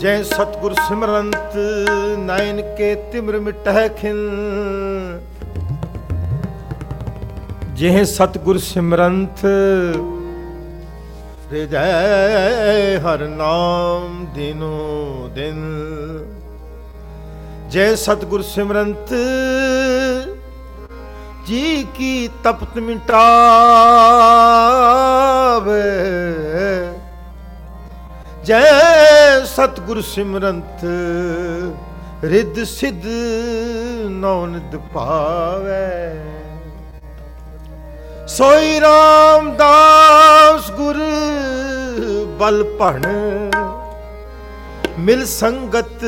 ਜੈ ਸਤਗੁਰ ਸਿਮਰੰਤ ਨਾਇਨ ਕੇ ਤਿਮਰ ਮਿਟਹਿ ਖਿਨ। ਜਿਹ ਸਤਗੁਰ ਸਿਮਰੰਤ ਹਿਰਦੈ ਹਰ ਨਾਮ ਦਿਨੋ ਦਿਨ। ਜੈ ਸਤਗੁਰ ਸਿਮਰੰਤ, ਜੀ ਕੀ ਤਪਤ ਮਿਟਾਵੇ। ਜੈ ਸਤਗੁਰ ਸਿਮਰੰਤ, ਰਿੱਧ ਸਿੱਧ ਨੌਨਦ ਪਾਵੇ ਸੋਈ ਰਾਮਦਾਸ ਗੁਰ ਬਲ ਭਣ, ਮਿਲ ਸੰਗਤ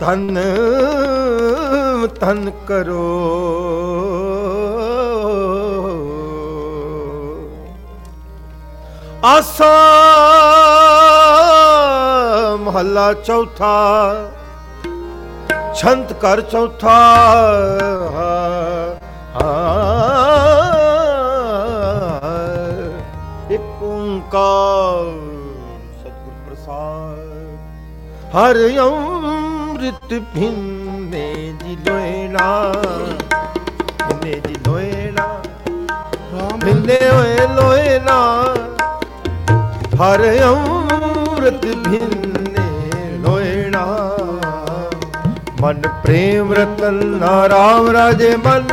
ਤਨ ਤਨ ਕਰੋ। ਆਸਾ ਮਹੱਲਾ ਚੌਥਾ, ਛੰਤ ਕਰ ਚੌਥਾ ਇੱਕ ਓੰਕਾਰ ਸਤਿਗੁਰ ਪ੍ਰਸਾਦ, ਹਰ ਅੰਮ੍ਰਿਤ ਭਿੰਨੇ ਜੀ ਲੋਇਣਾ ਭਿੰਨੇ ਜੀ ਲੋਇਣਾ ਰਾਮ ਭਿੰਨੇ ਹੋਏ ਲੋਇਣਾ ਹਰ ਅੰਮ੍ਰਿਤ ਭਿੰਨੇ ਲੋਇਣਾ ਮਨ ਪ੍ਰੇਮ ਰਤਨ ਨਾ ਰਾਮ ਰਾਜੇ ਮਨ,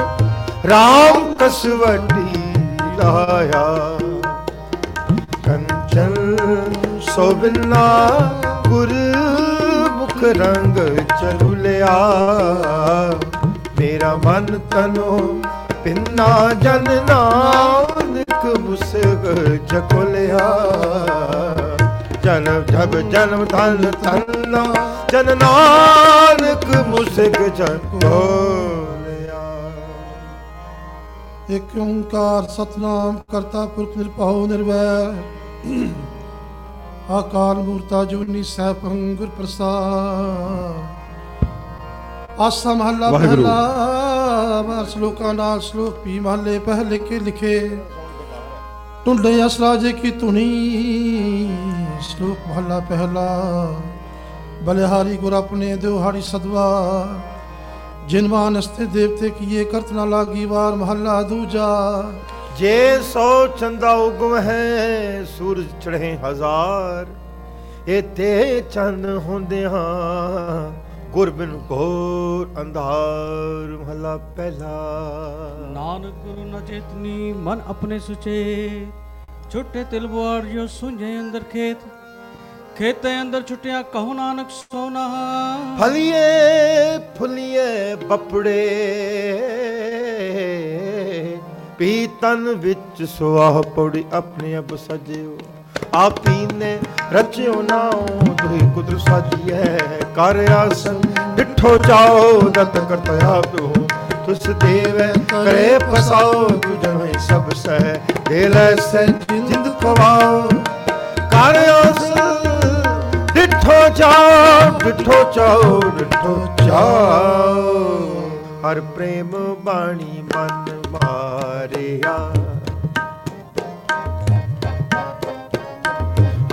ਰਾਮ ਕਸਵਟੀ ਲਾਇਆ। ਕੰਚਨ ਸੋਬਿਨਾ ਗੁਰ ਮੁਖ ਰੰਗ ਚਲੁਲਿਆ ਮੇਰਾ ਮਨ ਤਨੋ ਪਿੰਨਾ ਜਨ ਨਾਨਕ ਮੁਸਗ ਚਕੁਲਿਆ ਜਨਮ ਜਬ ਜਨਮ ਧਨ ਧਨ। ਜਨ ਨਾਨਕ ਮੁਸਗ ਚਕੁਲਿਆ ਇੱਕ ਓੰਕਾਰ ਸਤਨਾਮ ਕਰਤਾ ਪੁਰਖ ਨਿਰਭਉ ਨਿਰਵੈਰ। ਆਕਾਰ ਮੂਰਤਾ ਜੁਨੀ ਸੈਭੰ ਗੁਰ ਪ੍ਰਸਾਦ। ਆਸਾ ਮਹੱਲਾ। ਪਹਿਲਾ ਸ਼ਲੋਕਾਂ ਨਾਲ ਸ਼ਲੋਕ ਵੀ ਮਹੱਲੇ ਪਹਿਲੇ ਕੇ ਲਿਖੇ। ਟੁੰਡੇ ਅਸਰਾਜੇ ਕੀ ਧੁਨੀ ਸ਼ਲੋਕ ਮਹੱਲਾ ਪਹਿਲਾ। ਬਲਿਹਾਰੀ ਗੁਰ ਆਪਣੇ ਦਿਵਹਾਰੀ ਸਦਵਾ। ਜਿਨਵਾਨ ਅਸਤੇ ਦੇਵਤੇ ਕੀਏ, ਕਰਤ ਨਾ ਲਾਗੀ ਵਾਰ ਮਹੱਲਾ ਦੂਜਾ। ਜੇ ਸੋ ਚੰਦਾ ਉਗਮ ਹੈ, ਸੂਰਜ ਚੜ੍ਹੇ ਹਜ਼ਾਰ। ਇਹ ਤੇ ਚੰਨ ਹੁੰਦਿਆਂ ਗੁਰਬਿਨ ਘੋਰ ਅੰਧਾਰ ਮਹਲਾ ਪਹਿਲਾ। ਨਾਨਕ ਗੁਰੂ ਨ ਚੇਤਨੀ ਮਨ ਆਪਣੇ ਸੁਚੇ ਛੁੱਟੇ ਤਿਲ ਬੁਆਰ ਜੋ ਸੁਝੇ ਅੰਦਰ ਖੇਤ। ਖੇਤੇ ਅੰਦਰ ਛੁੱਟਿਆ ਕਹੋ ਨਾਨਕ ਸੋਨਾ। ਫਲੀਏ ਫੁਲੀਏ ਬਪੜੇ ਪੀ ਤਨ ਵਿੱਚ ਸੁਆਹ ਪੌੜੀ ਆਪਣੇ ਅਬ ਸਜਿਓ। ਆਪੀ ਨੇ ਰਚਿਓ ਨਾਉ ਦੁਈ ਕੁਦਰ ਸਾਜੀਐ ਕਰ ਆਸਨ, ਡਿਠੋ ਚਾਓ, ਦਤ ਕਰਤਾ ਆਪੋ ਤੁਸ ਦੇਵੈ, ਕਰੇ ਪਸਾਓ ਤੁਜਵੇਂ ਸਭ ਸਹਿ। ਦੇ ਲੈ ਸਹਿ, ਜਿੰਦ ਖਵਾਓ। ਕਰ ਆਸਨ, ਡਿਠੋ ਚਾਓ ਡਿਠੋ ਚਾਓ ਡਿਠੋ ਚਾਓ। ਹਰ ਪ੍ਰੇਮ ਬਾਣੀ ਮਨ ਮਾਰਿਆ।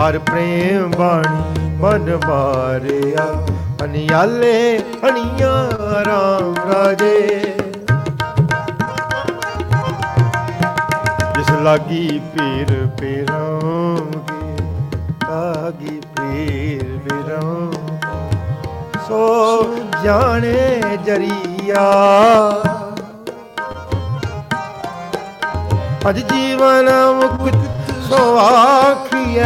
ਹਰ ਪ੍ਰੇਮ ਬਾਣੀ ਮਨ ਮਾਰਿਆ। ਅਨਿਆਲੇ ਹਣੀਆਂ ਰਾਮ ਰਾਜੇ। ਜਿਸ ਲਾਗੀ ਪੀਰ ਪੀਰਾਂਗੇ, ਲਾਗੀ ਪੀਰ ਪੀਰਾਂ ਸੋ ਜਾਣੇ ਜਰੀਆ। ਅਜ ਜੀਵਨ ਮੁਕਤ ਸੋ ਆਖੀਐ,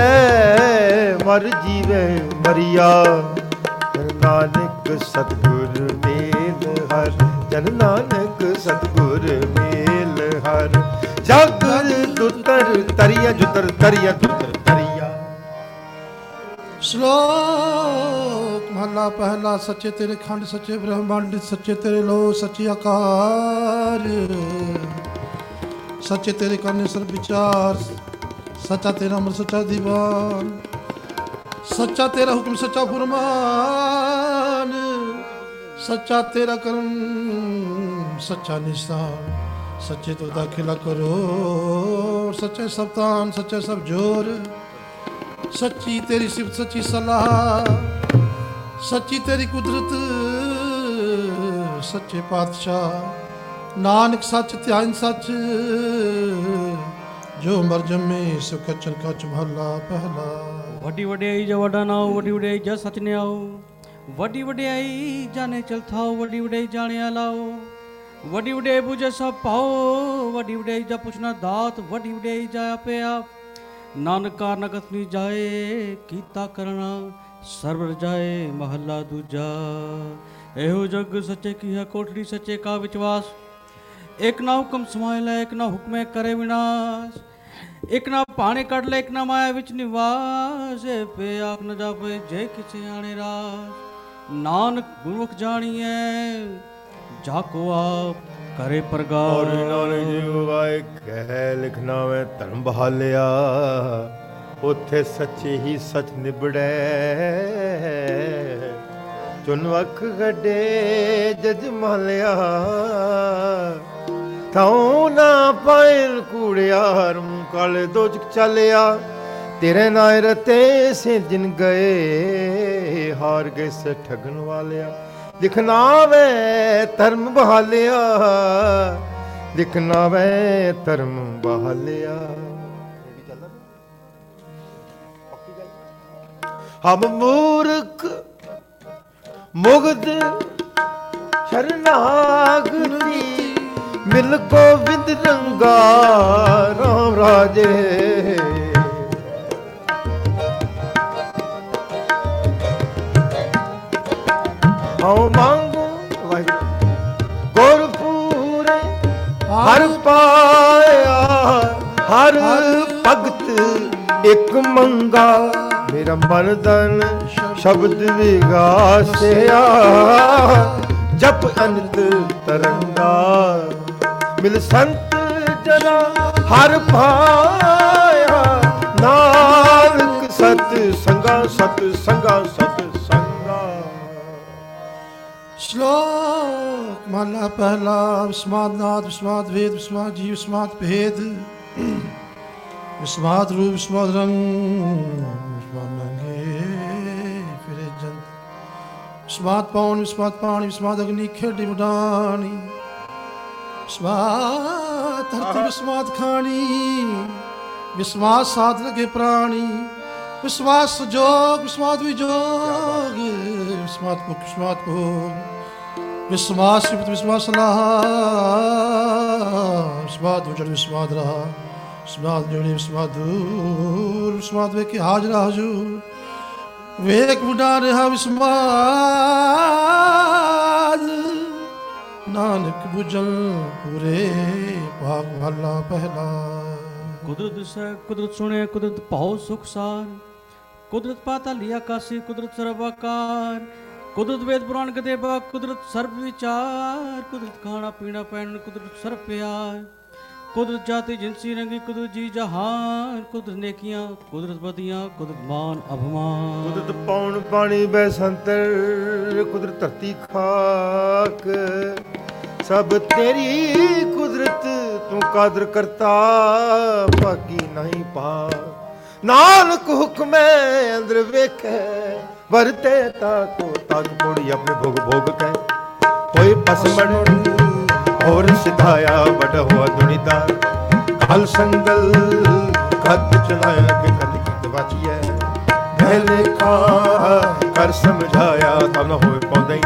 ਮਰ ਜੀਵੇ ਮਰਿਆ। ਜਨ ਨਾਨਕ ਸਤਗੁਰ ਮੇਲ ਹਰ, ਜਨ ਨਾਨਕ ਸਤਗੁਰ ਮੇਲ ਹਰ। ਜਗਰ ਦੁਤਰ ਤਰੀਆ, ਜੁਤਰ ਤਰੀਆ, ਦੁਤਰ ਤਰੀਆ। ਸ਼ਲੋਕ ਮਹਲਾ ਪਹਿਲਾ, ਸੱਚੇ ਤੇਰੇ ਖੰਡ, ਸੱਚੇ ਬ੍ਰਹਮੰਡ, ਸੱਚੇ ਤੇਰੇ ਲੋ ਸੱਚੀ ਆਕਾਰ। ਸੱਚੇ ਤੇਰੇ ਕਰਨੇ ਸਰ ਵਿਚਾਰ ਸੱਚਾ ਤੇਰਾ ਅਮਰ, ਸੱਚਾ ਦੀਵਾਨ। ਸੱਚਾ ਤੇਰਾ ਹੁਕਮ, ਸੱਚਾ ਫਰਮਾਨ। ਸੱਚਾ ਤੇਰਾ ਕਰਮ, ਸੱਚਾ ਨਿਸ਼ਾਨ। ਸੱਚੇ ਤੋਂ ਦਾਖਲਾ ਕਰੋ। ਸੱਚੇ ਸਬਤਾਨ ਸੱਚੇ ਸਭ ਜੋਰ। ਸੱਚੀ ਤੇਰੀ ਸਿਫਤ, ਸੱਚੀ ਸਲਾਹ। ਸੱਚੀ ਤੇਰੀ ਕੁਦਰਤ, ਸੱਚੇ ਪਾਤਸ਼ਾਹ। ਨਾਨਕ ਸੱਚ, ਧਿਆਨ ਸੱਚ। ਜੋ ਮਰ ਜੰਮੇ ਸੁਖ ਚਲ ਕਚ ਮਹਲਾ ਪਹਿਲਾ। ਵੱਡੀ ਵਡਿਆਈ ਜੋ ਵੱਡਾ ਨਾਉ ਵੱਡੀ ਵਡਿਆਈ ਜਸ ਸਚ ਨਿਆਉ ਵੱਡੀ ਵਡਿਆਈ ਜਾਣੇ ਚਲ ਵੱਡੀ ਵਡਿਆਈ ਜਾਣਿਆ ਲਾਓ। ਵੱਡੀ ਵਡਿਆਈ ਬੁਝੇ ਸਭ ਪਾਓ, ਵੱਡੀ ਵਡਿਆਈ ਜਾ ਪੁੱਛਣਾ ਦਾਤ, ਵੱਡੀ ਵਡਿਆਈ ਜਾ ਪਿਆ। ਨਾਨਕਾ ਨਗਤ ਨੀ ਜਾਏ, ਕੀਤਾ ਕਰਨਾ ਸਰਵ ਜਾਏ, ਮਹੱਲਾ ਦੂਜਾ। ਇਹੋ ਜਗ ਸੱਚੇ ਕੀ ਹੈ, ਕੋਠੜੀ ਸੱਚੇ ਕਾ ਵਿਚਵਾਸ। ਇੱਕ ਨਾ ਹੁਕਮ ਸਮਾਇ ਲੈ, ਇੱਕ ਨਾ ਹੁਕਮੇ ਕਰੇ ਵਿਨਾਸ਼। ਇੱਕ ਨਾ ਪਾਣੇ ਕੱਢ ਲੈ, ਇੱਕ ਨਾ ਮਾਇਆ ਵਿੱਚ ਨਿਵਾਸ। ਏ ਪੇ ਆਖ ਨ ਜਾਪੇ, ਜੇ ਕਿਸੇ ਕਰੇ ਔਰ ਪ੍ਰਗਾਸ ਨਾਨਕ ਜੀ ਕਹਿ ਲਿਖਣਾ ਵੇ ਧਰਮ ਬਹਾਲਿਆ। ਉੱਥੇ ਸੱਚੇ ਹੀ ਸੱਚ ਨਿਬੜੈ। ਚੁਨ ਗੱਡੇ ਜਜ ਮਾਲਿਆ। ਤਾਉ ਨਾ ਪਾਇਲ ਕੂੜਿਆਰ ਮੂੰ ਕਾਲੇ ਦੋਜਕ ਚੱਲਿਆ। ਤੇਰੇ ਨਾਇ ਰਤੇ ਸੇ ਜਿਨ ਗਏ, ਹਾਰ ਗਏ ਸੇ ਠਗਣ ਵਾਲਿਆ। ਲਿਖਣਾ ਵੇ ਧਰਮ ਬਹਾਲਿਆ ਲਿਖਣਾ ਵੇ ਧਰਮ ਬਹਾਲਿਆ। ਹਮ ਮੂਰਖ ਮੁਗਦ ਸ਼ਰਨਾਗਤੀ। ਮਿਲ ਗੋਬਿੰਦ ਰੰਗਾ ਰਾਮ ਰਾਜੇ। ਹਉ ਮੰਗੂ ਵਾਹਿਗੁਰੂ ਗੁਰਪੂਰੇ ਹਰ ਪਾਇਆ ਹਰ ਭਗਤ ਇੱਕ ਮੰਗਾ। ਮੇਰਾ ਮਨ ਤਨ ਸ਼ਬਦ ਵਿਗਾਸਿਆ ਜਪ ਅਨੰਤ ਤਰੰਗਾ। ਮਿਲ ਸੰਤ ਜਨਾ ਹਰ ਭਾਇਆ ਨਾਨਕ ਸਤ ਸੰਗਾ ਸਤ ਸੰਗਾ ਸਤ ਸੰਗਾ। ਸ਼ਲੋਕ ਮਹਲਾ ਪਹਿਲਾ ਵਿਸਮਾਦ ਨਾਦ ਵਿਸਮਾਦ ਵੇਦ ਵਿਸਮਾਦ ਜੀਵ ਵਿਸਮਾਦ ਭੇਦ। ਵਿਸਮਾਦ ਰੂਪ ਵਿਸਮਾਦ ਰੰਗ ਵਿਸਮਾਦ ਫਿਰੇ ਜੰਤ। ਵਿਸਮਾਦ ਪੌਣ ਵਿਸਮਾਦ ਪਾਣੀ ਵਿਸਮਾਦ ਅਗਨੀ ਖੇਡੀ ਮਡਾਣੀ ਵਿਸਮਾਦ ਧਰਤੀ ਵਿਸਮਾਦ ਖਾਣੀ ਵਿਸਮਾਦ ਸਾਧ ਲਗੇ ਪ੍ਰਾਣੀ, ਵਿਸਵਾਸ ਜੋਗ ਵਿਸਮਾਦ ਵਿਜੋਗ ਵਿਸਮਾਦ ਭੁਖ ਵਿਸਮਾਦ ਭੋਗ, ਵਿਸਵਾਸ ਸਿਫਤ ਵਿਸਵਾਸ ਲਾਹ ਵਿਸਮਾਦ ਉਜੜ ਵਿਸਮਾਦ ਰਹਾ ਵਿਸਮਾਦ ਜੁੜੀ ਵਿਸਮਾਦ ਦੂਰ ਵੇ ਕੇ ਹਾਜ਼ਰ ਹਜੂਰ। ਵੇਖ ਬੁਢਾ ਰਿਹਾ ਵਿਸਮਾਦ ਨਾਨਕ ਬੁਝਲ ਪੂਰੇ ਭਾਗ ਭਲਾ ਪਹਿਲਾ। ਕੁਦਰਤ ਦਿਸੈ ਕੁਦਰਤ ਸੁਣੇ ਕੁਦਰਤ ਭਾਉ ਸੁਖ ਸਾਰ। ਕੁਦਰਤ ਪਾਤਾਲੀ ਆਕਾਸੀ ਕੁਦਰਤ ਸਰਬ ਆਕਾਰ ਕੁਦਰਤ ਵੇਦ ਪੁਰਾਣ ਕਤੇਬਾ ਕੁਦਰਤ ਸਰਬ ਵਿਚਾਰ। ਕੁਦਰਤ ਖਾਣਾ ਪੀਣਾ ਪਹਿਨਣ ਕੁਦਰਤ ਸਰਬ ਪਿਆਰ। ਕੁਦਰਤ ਜਾਤੀ ਜਿੰਸੀ ਰੰਗੀ ਕੁਦਰਤ ਜੀ ਜਹਾਨ ਕੁਦਰਤ ਨੇਕੀਆਂ ਕੁਦਰਤ ਬਦੀਆਂ ਕੁਦਰਤ ਮਾਨ ਅਭਮਾਨ। ਕੁਦਰਤ ਪੌਣ ਪਾਣੀ ਬੈਸੰਤਰ ਕੁਦਰਤ ਧਰਤੀ ਖਾਕ। ਸਭ ਤੇਰੀ ਕੁਦਰਤ ਤੂੰ ਕਾਦਰ ਕਰਤਾ, ਬਾਕੀ ਨਹੀਂ ਪਾ। ਨਾਨਕ ਹੁਕਮੈ ਅੰਦਰ ਵੇਖੈ, ਵਰਤੇ ਤਾ ਕੋ ਤਜ ਕੋੜੀ ਆਪਣੇ ਭੋਗ ਭੋਗ ਕੈ। ਹੋਏ ਪਸਮਣ ਹੋਰ ਸਿਧਾਇਆ ਬੜ ਹੋਆ ਦੁਨੀਦਾ ਕਲ ਸੰਗਲ, ਖਤ ਚਲਾਇਆ ਕਿ ਕਦ ਕਿਤ ਬਚੀਐ ਪਹਿਲੇ ਕਾ ਕਰ ਸਮਝਾਇਆ ਤਾਂ ਹੋਏ ਪੌਂਦੇ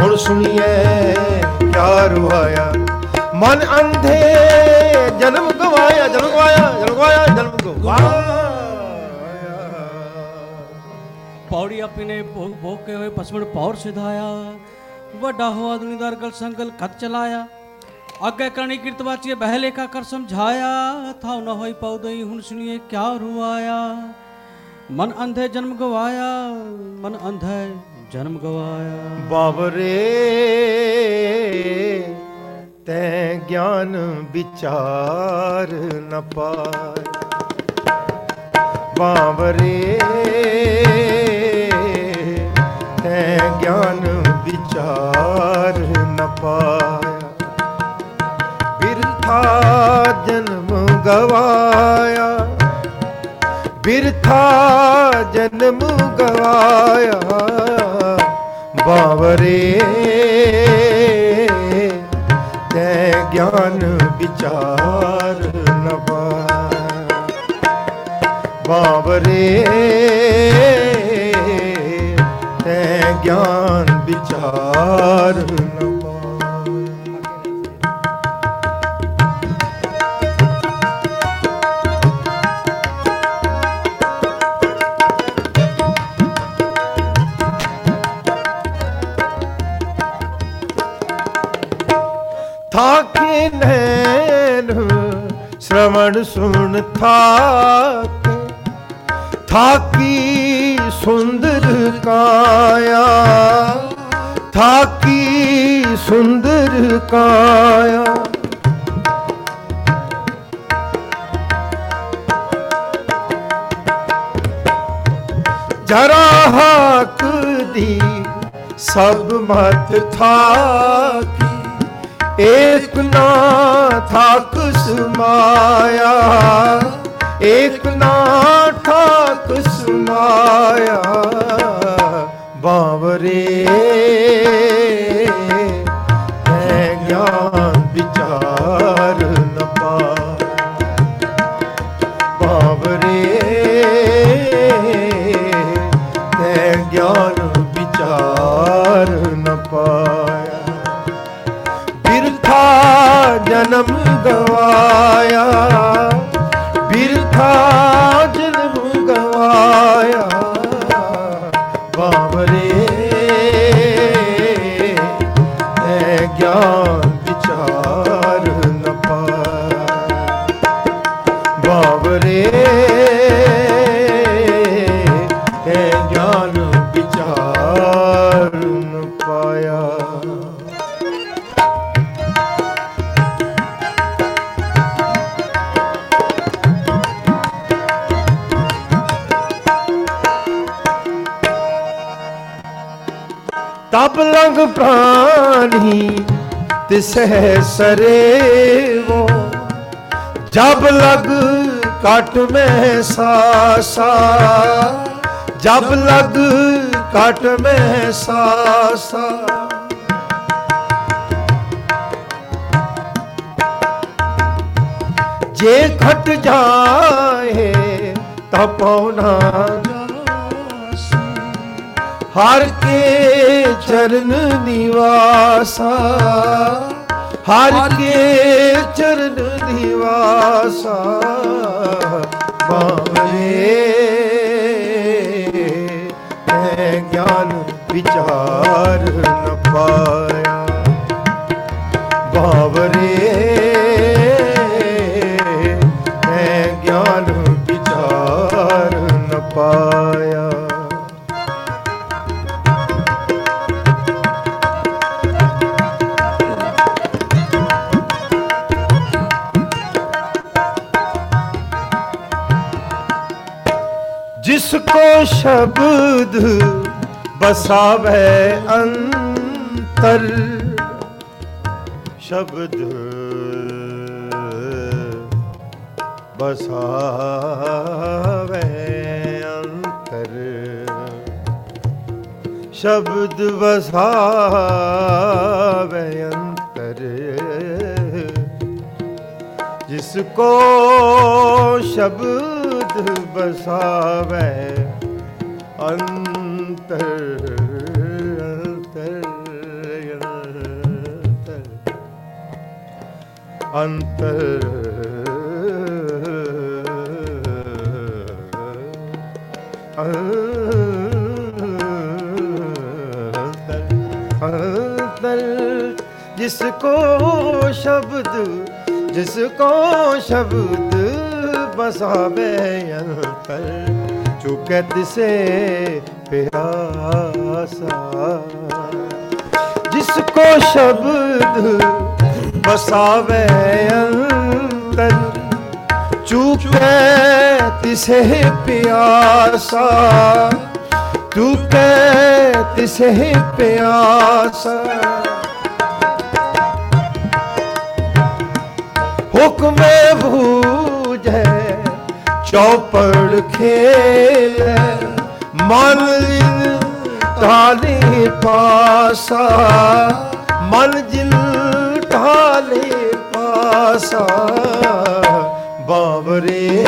ਹੁਣ ਸੁਣੀਏ ਕਿਆ ਰੁਆਇਆ ਮਨ ਅੰਧੇ, ਜਨਮ ਗਵਾਇਆ ਜਨਮ ਗਵਾਇਆ ਜਨਮ ਗਵਾਇਆ ਜਨਮ ਗਵਾਇਆ। ਪੌੜੀ ਆਪਨੇ ਭੋਗ ਭੋਗ ਕੇ ਹੋਏ, ਪਸਮਣ ਪੌਰ ਸਿਧਾਇਆ। ਵੱਡਾ ਹੋਆ ਦੁਨੀਦਾਰ ਗਲ ਸੰਗਲ ਖਤ ਚਲਾਇਆ। ਅੱਗੇ ਕਰਨੀ ਕਿਰਤ ਵਾਚੀਏ, ਬਹਿ ਲੇਖਾ ਕਰ ਸਮਝਾਇਆ। ਥਾਉ ਨਾ ਹੋਈ ਪਉਦਈ ਹੁਣ ਸੁਣੀਏ ਕਿਆ ਰੁਆਇਆ ਮਨ ਅੰਧੇ ਜਨਮ ਗਵਾਇਆ, ਮਨ ਅੰਧੇ ਜਨਮ ਗਵਾਇਆ। ਬਾਬਰੇ ਤੈ ਗਿਆਨ ਵਿਚਾਰ ਨ ਪਾਏ ਬਾਬਰੇ ਤੈ ਗਿਆਨ ਵਿਚਾਰ ਨ ਪਾਇਆ ਬਿਰਥਾ ਜਨਮ ਗਵਾਇਆ ਬਿਰਥਾ ਜਨਮ ਗਵਾਇਆ ਬਾਵਰੇ। ਤੈ ਗਿਆਨ ਵਿਚਾਰ ਨ ਪਾਇਆ। ਬਾਵਰੇ। ਤੈ ਗਿਆਨ ਵਿਚਾਰ ਨ ਸੁਣ ਥਾਕੇ, ਥਾਕੀ ਸੁੰਦਰ ਕਾਇਆ, ਥਾਕੀ ਸੁੰਦਰ ਕਾਇਆ। ਜਰਾ ਹਾਕ ਦੀ ਸਭ ਮਤ ਥਾਕੀ, ਏਕ ਨਾ ਥਾਕ ਸਮਾਇਆ ਏਕ ਨਾ ਠਾਕ ਸਮਾਇਆ ਬਾਵਰੇ ਹੈ ਗਿਆਨ ਤਿਸਹਿ ਸਰੇਵੋ ਜਬ ਲਗ ਕਟ ਮੈਂ ਸਾਸਾ। ਜਬ ਲਗ ਕਟ ਮੈਂ ਸਾਸਾ। ਜੇ ਘਟ ਜਾਏ ਤਾਂ ਪਉਨਾ ਹਰ ਕੇ ਚਰਨ ਨਿਵਾਸਾ। ਹਰ ਕੇ ਚਰਨ ਨਿਵਾਸਾ ਬਾਵੇ ਮੈਂ ਗਿਆਨ ਵਿਚਾਰ ਨ ਪਾਇਆ शब्द बसावे अंतर शब्द बसावे अंतर शब्द बसावे अंतर जिसको शब्द बसावे ਅੰਤਰ ਅੰਤਰ ਅੰਤਰ ਅੰਤਰ ਜਿਸ ਕੋ ਸ਼ਬਦ ਜਿਸ ਕੋ ਸ਼ਬਦ ਬਸਾਵੇ ਅੰਤਰ चुके तिसे प्यासा जिसको शब्द बसावे अंतर चुके तिसे प्यासा चुके तिसे प्यासा हुक्म बूझे ਚੌਪੜ ਖੇਲੇ ਮਨ ਜਿਨ ਢਾਲੇ ਪਾਸਾ ਮਨ ਜਿਨ ਢਾਲੇ ਪਾਸਾ ਬਾਵਰੇ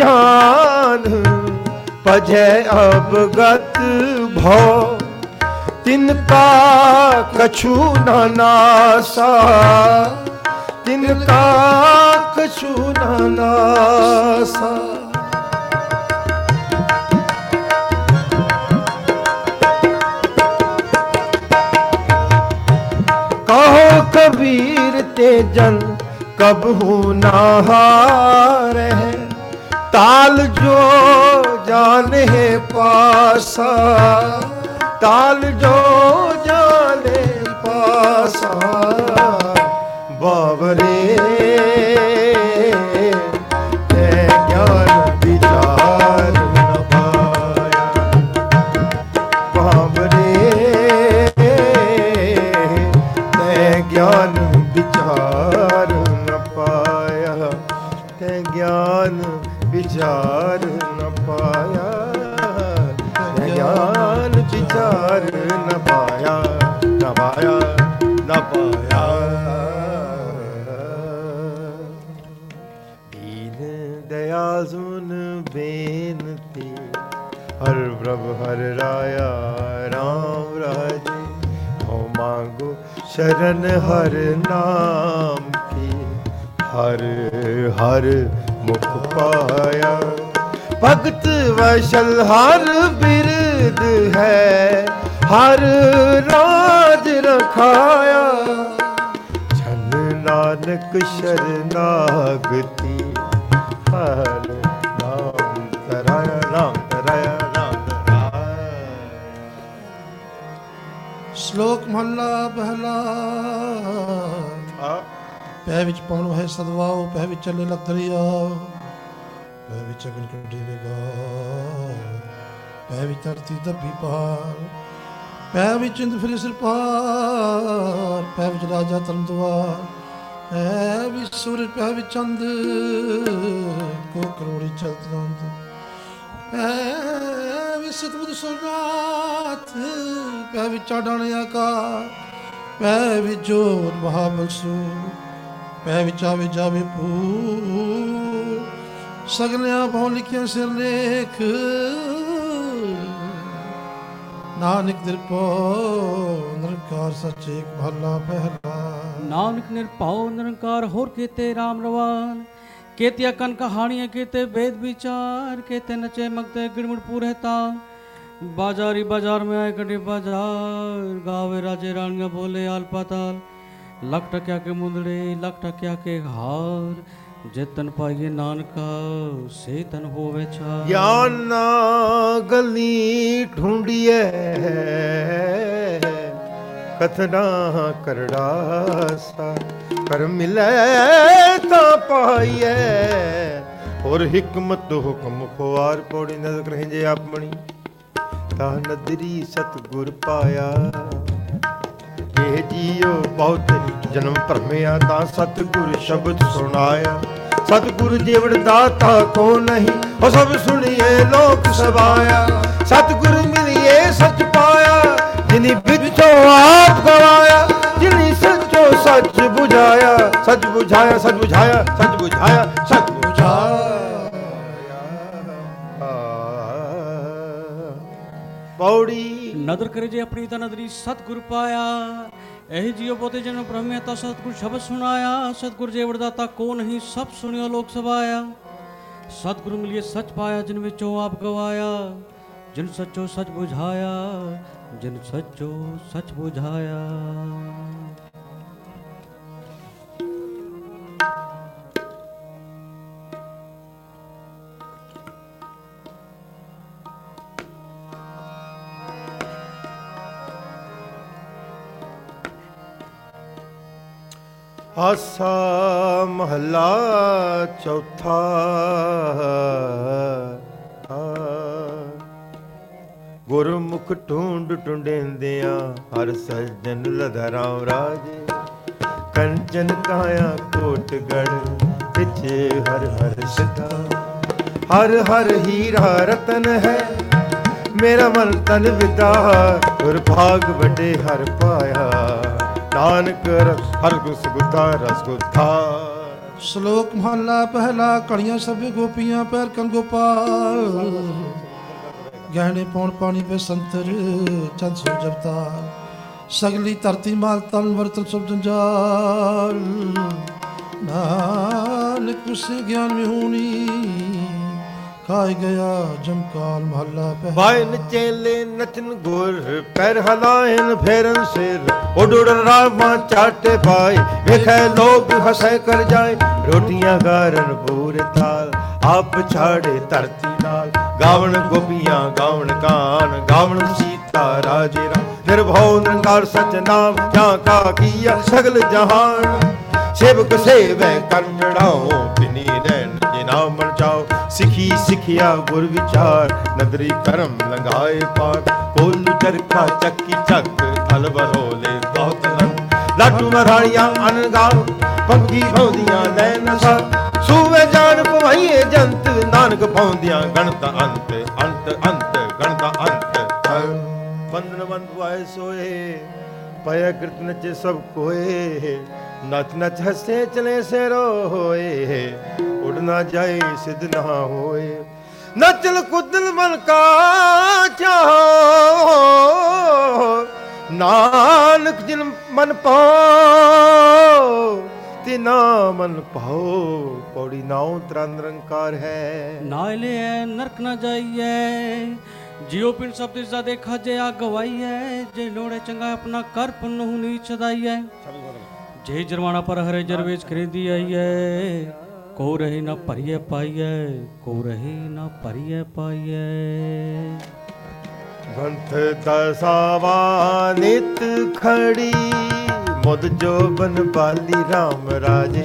ਜਨ ਜਾਨ ਪਜੈ ਅਬਗਤ ਭਉ। ਤਿਨ ਕਾ ਕਛੂ ਨਾ ਨਾਸਾ। ਤਿਨ ਕਾ ਕਛੂ ਨਾ ਨਾਸਾ। ਕਹੋ ਕਬੀਰ ਤੇ ਜਨ ਤਾਲ ਜੋ ਜਾਣੇ ਪਾਸਾ ਤਾਲ ਜੋ ਜਾਣੇ ਪਾਸਾ ਬਾਵਰੇ ਵਿਚਾਰ ਨ ਪਾਇਆ ਤੈ ਗਿਆਨ ਵਿਚਾਰ ਨ ਪਾਇਆ ਨ ਪਾਇਆ ਨ ਪਾਇਆ। ਦੀਨ ਦਇਆ ਸੁਨ ਬੇਨਤੀ, ਹਰ ਪ੍ਰਭ ਹਰ ਰਾਇਆ ਰਾਮ ਰਾਜੇ। ਹੋ ਮੰਗੋ ਸ਼ਰਨ ਹਰ ਨਾਮ ਕੀ, ਹਰ ਹਰ ਮੁਖ ਪਾਇਆ। ਭਗਤ ਵਸ਼ਲ ਹਰ ਬਿਰਦ ਹੈ ਹਰ ਰਾਜ ਰਖਾਇਆ। ਛਨ ਨਾਨਕ ਸ਼ਰਨਾਗਤੀ ਹਰ ਨਾਮ ਤਰਾਇਆ ਨਾਮ ਤਰਾਇਆ ਨਾਮ ਤਰਾਇਆ। ਸ਼ਲੋਕ ਮਹੱਲਾ ਪਹਿਲਾ। ਆ ਪੈ ਵਿੱਚ ਪਾਉਣ ਹੈ ਸਦਵਾਓ ਪੈ ਵਿੱਚ ਚੱਲੇ ਲਖਦਰੀਆ ਪੈ ਵਿੱਚ ਅਗਨ ਪੈ ਵਿੱਚ ਧਰਤੀ ਦੱਬੀ ਪਹਾੜ ਪੈ ਵਿੱਚ ਇੰਦ ਫਿਰ ਸਿਰ ਪਾਰ ਪੈ ਵਿੱਚ ਰਾਜਾ ਤਰਨ ਦੁਆਰ ਪੈ ਵਿੱਚ ਸੂਰਜ, ਪੈ ਵਿੱਚ ਚੰਦ, ਕੋ ਕਰੋੜੀ ਚਲਤ ਰੰਦ ਪੈ ਵਿੱਚ ਸਤਬੁੱਧ ਸੁਰਾਤ ਪੈ ਵਿੱਚ ਆਡਣ ਆਕਾਰ ਪੈ ਵਿੱਚ ਜੋਤ ਮਹਾਬਲਸੂ ਪੈ ਵਿੱਚ ਆਵੇ ਜਾਵੇ ਪੂਰ। सगल्या भौलिक्या सिरलेख नानक निरपौ निरंकार सचेक भला पहला नानक निरपौ निरंकार, होर केते राम रवान। केते अकन कहानियाँ केते वेद विचार, केते नचे मगते गिड़मुड़ पूरहता बाजारी बाज़ार में आए कटे बाज़ार, गावे राजे रानिया बोले आल पाताल लख टक्या के मुंदड़े, लख टकिया के हार। ਜੇ ਪਾਈਏ ਨਾਨਕ, ਸੇ ਤਨ ਹੋਵੇ ਛਾ। ਗਿਆਨ ਨਾ ਗਲੀ ਢੂੰਡੀਐ ਕਥਨਾ ਕਰੜਾਸਾ। ਕਰ ਮਿਲੇ ਤਾਂ ਪਾਈਐ, ਹੋਰ ਹਕਮਤ ਹੁਕਮ ਖੁਆਰ ਪੌੜੀ। ਨਜ਼ਰ ਰਹੇ ਜੇ ਆਪਣੀ ਤਾਂ ਨਦਰੀ ਸਤ ਗੁਰ ਪਾਇਆ। ਇਹ ਜੀਉ ਬਹੁਤ ਜਨਮ ਭਰਮਿਆ ਤਾਂ ਸਤਿਗੁਰ ਸ਼ਬਦ ਸੁਣਾਇਆ। ਸਤਿਗੁਰ ਜੀਵਨ ਦਾਤਾ ਕੋ ਨਹੀਂ, ਉਹ ਸਭ ਸੁਣੀਏ ਲੋਕ ਸਵਾਇਆ ਸਤਿਗੁਰ ਮਿਲਿਏ ਸੱਚ ਪਾਇਆ, ਜਿਨੀ ਵਿੱਚੋਂ ਆਪ ਗਵਾਇਆ, ਜਿਨੀ ਸੱਚੋ ਸੱਚ ਬੁਝਾਇਆ। ਸੱਚ ਬੁਝਾਇਆ ਸੱਚ ਬੁਝਾਇਆ ਸੱਚ ਬੁਝਾਇਆ ਸੱਚ ਬੁਝਾਇਆ। ਪੌੜੀ। ਨਦਰ ਕਰੇ ਜੇ ਆਪਣੀ ਤਾਂ ਨਦਰੀ ਸਤਿਗੁਰ ਪਾਇਆ। ਇਹ ਜੀਉ ਪੋਤੇ ਜਨ ਬ੍ਰਹਮਿਆ ਤਾਂ ਸਤਿਗੁਰ ਸ਼ਬਦ ਸੁਣਾਇਆ। ਸਤਿਗੁਰ ਜੇ ਵਰਦਾਤਾ ਕੋ ਨਹੀਂ ਸਭ ਸੁਣਿਓ ਲੋਕ ਸਵਾਇਆ ਸਤਿਗੁਰੂ ਮਿਲਿਏ ਸੱਚ ਪਾਇਆ ਜਿਨ ਵਿੱਚੋਂ ਆਪ ਗਵਾਇਆ। ਜਿਨ ਸੱਚੋ ਸੱਚ ਬੁਝਾਇਆ, ਜਿਨ ਸੱਚੋ ਸੱਚ ਬੁਝਾਇਆ। ਆਸਾ ਮਹੱਲਾ ਚੌਥਾ ਗੁਰਮੁਖ ਢੂੰਡ ਟੁੰਡੇਂਦਿਆਂ ਹਰ ਸੱਜਣ ਲਧਰਾਮ ਰਾਜੇ। ਕੰਚਨ ਕਾਇਆ ਕੋਟਗੜ ਪਿਛੇ ਹਰ ਹਰ ਸਦਾ। ਹਰ ਹਰ ਹੀਰਾ ਰਤਨ ਹੈ, ਮੇਰਾ ਮਨ ਤਨ ਵਿਦਾ। ਗੁਰ ਭਾਗ ਵੱਡੇ ਹਰ ਪਾਇਆ। ਨਾਨਕ ਰਸ, ਹਰ ਗੁਸ ਗੁਤਾ ਰਸ ਗੁਥਾ ਸ਼ਲੋਕ ਮਹਲਾ ਪਹਿਲਾ ਕਣੀਆਂ ਸਭੇ ਗੋਪੀਆਂ ਪੈਰ ਕੰ ਗੋਪਾਲ। ਗਹਿਣੇ ਪੌਣ ਪਾਣੀ ਪੇ ਸੰਤਰ, ਚੰਦ ਸੋ ਜਪਤਾ ਸਗਲੀ ਧਰਤੀ ਮਾਲ ਤਨ ਵਰਤਨ ਸਭ ਜੰਜਾਲ। ਨਾਨਕ ਉਸੇ ਗਿਆਨ ਵਿਹੂਣੀ ਖਾਇ ਗਿਆ ਜਮਕਾਲ ਮਹੱਲਾ ਪਹਿਲਾ। ਵਾਇ ਨਚੇਲੇ ਨਚਨ ਗੁਰ, ਪੈਰ ਹਲਾਇਨ ਫੇਰਨ ਸਿਰ। ਉਡ ਰਾਵਾਂ ਚਾਟੇ ਪਾਏ, ਵੇਖੈ ਲੋਕ ਹਸੈ ਕਰ ਜਾਏ। ਰੋਟੀਆਂ ਗਾਰਨ ਪੂਰੇ ਤਾਲ, ਆਪ ਛਾੜੇ ਧਰਤੀ ਨਾਲ। ਗਾਵਣ ਗੋਪੀਆਂ, ਗਾਵਣ ਕਾਨ, ਗਾਵਣ ਸੀਤਾ ਰਾਜੇ ਰਾ ਨਿਰਭਉ ਨਿਰੰਕਾਰ ਸਚ ਨਾਮ, ਜਾਂ ਕਾ ਕੀਆ ਸਗਲ ਜਹਾਨ। ਸੇਵਕ ਸੇਵੈ ਕਰ ਨਾਮ ਮਨ ਚਾਓ ਸਿੱਖੀ ਸਿੱਖਿਆ ਗੁਰ ਵਿਚਾਰ, ਨਦਰੀ ਕਰਮ ਲੰਗਾਏ ਪਾਰ। ਕੋਲ ਚਰਖਾ ਚੱਕੀ ਚੱਕ, ਥਲ ਬਰੋਲੇ ਬਹੁਤ ਰੰਗ ਲਾਟੂ ਮਰਾਣੀਆਂ ਅਨਗਾਵ ਪੰਗੀ ਭੌਂਦੀਆਂ ਲੈ ਨਸਾ ਸੂਵੇ ਜਾਣ ਪਵਾਈਏ ਜੰਤ, ਨਾਨਕ ਪਾਉਂਦਿਆਂ ਗਣਤ ਅੰਤ ਅੰਤ ਅੰਤ, ਗਣਤ ਅੰਤ। ਬੰਦਨ ਬੰਦ ਵਾਏ ਸੋਏ। ਪਇਆ ਕਿਰਤ ਨਚੇ ਸਭ ਕੋਏ। ਨਚ ਨਚ ਹੱਸੇ ਚਲੇ ਸੇਰੋ ਹੋਏ। ਉਡ ਨਾ ਜਾਏ, ਸਿਧ ਨਾ ਹੋਏ। ਨਚਲ ਕੁਦਲ ਮਨ ਕਾ ਚਾਹੋ ਨਾਨਕ ਜਿਨ ਮਨ ਪਾਓ, ਤਿਨਾ ਮਨ ਪਾਓ। ਪੌੜੀ ਨਾਉ ਤਰਾ ਨਿਰੰਕਾਰ ਹੈ। ਨਾਇਲੇ ਐ ਨਰਕ ਨਾ ਜਾਈਐ। ਜਿਉ ਪਿੰਡ ਸਭ ਤੇ ਜ਼ਿਆਦੇ ਖਾਜੇ ਆ ਗਵਾਈਐ ਜੇ ਲੋੜੇ ਚੰਗਾ ਆਪਣਾ ਕਰ ਪੁੰਨ ਹੂ ਨੀ ਛਦਾਈਐ ਜੇ ਜਰਵਾਣਾ ਪਰ ਹਰੇ ਜਰਵੇਜ ਖਰੀਦੀ ਆਈਐ ਕੋ ਰਹੇ ਨਾ ਭਰੀਐ ਪਾਈਐ ਕੋ ਰਹੇ ਨਾ ਭਰੀਐ ਪਾਈਐ ਬੰਥ ਦਸਾਵਾ, ਨਿਤ ਖੜੀ ਮੁਦ ਜੋ ਬਨ RAM ਰਾਜੇ।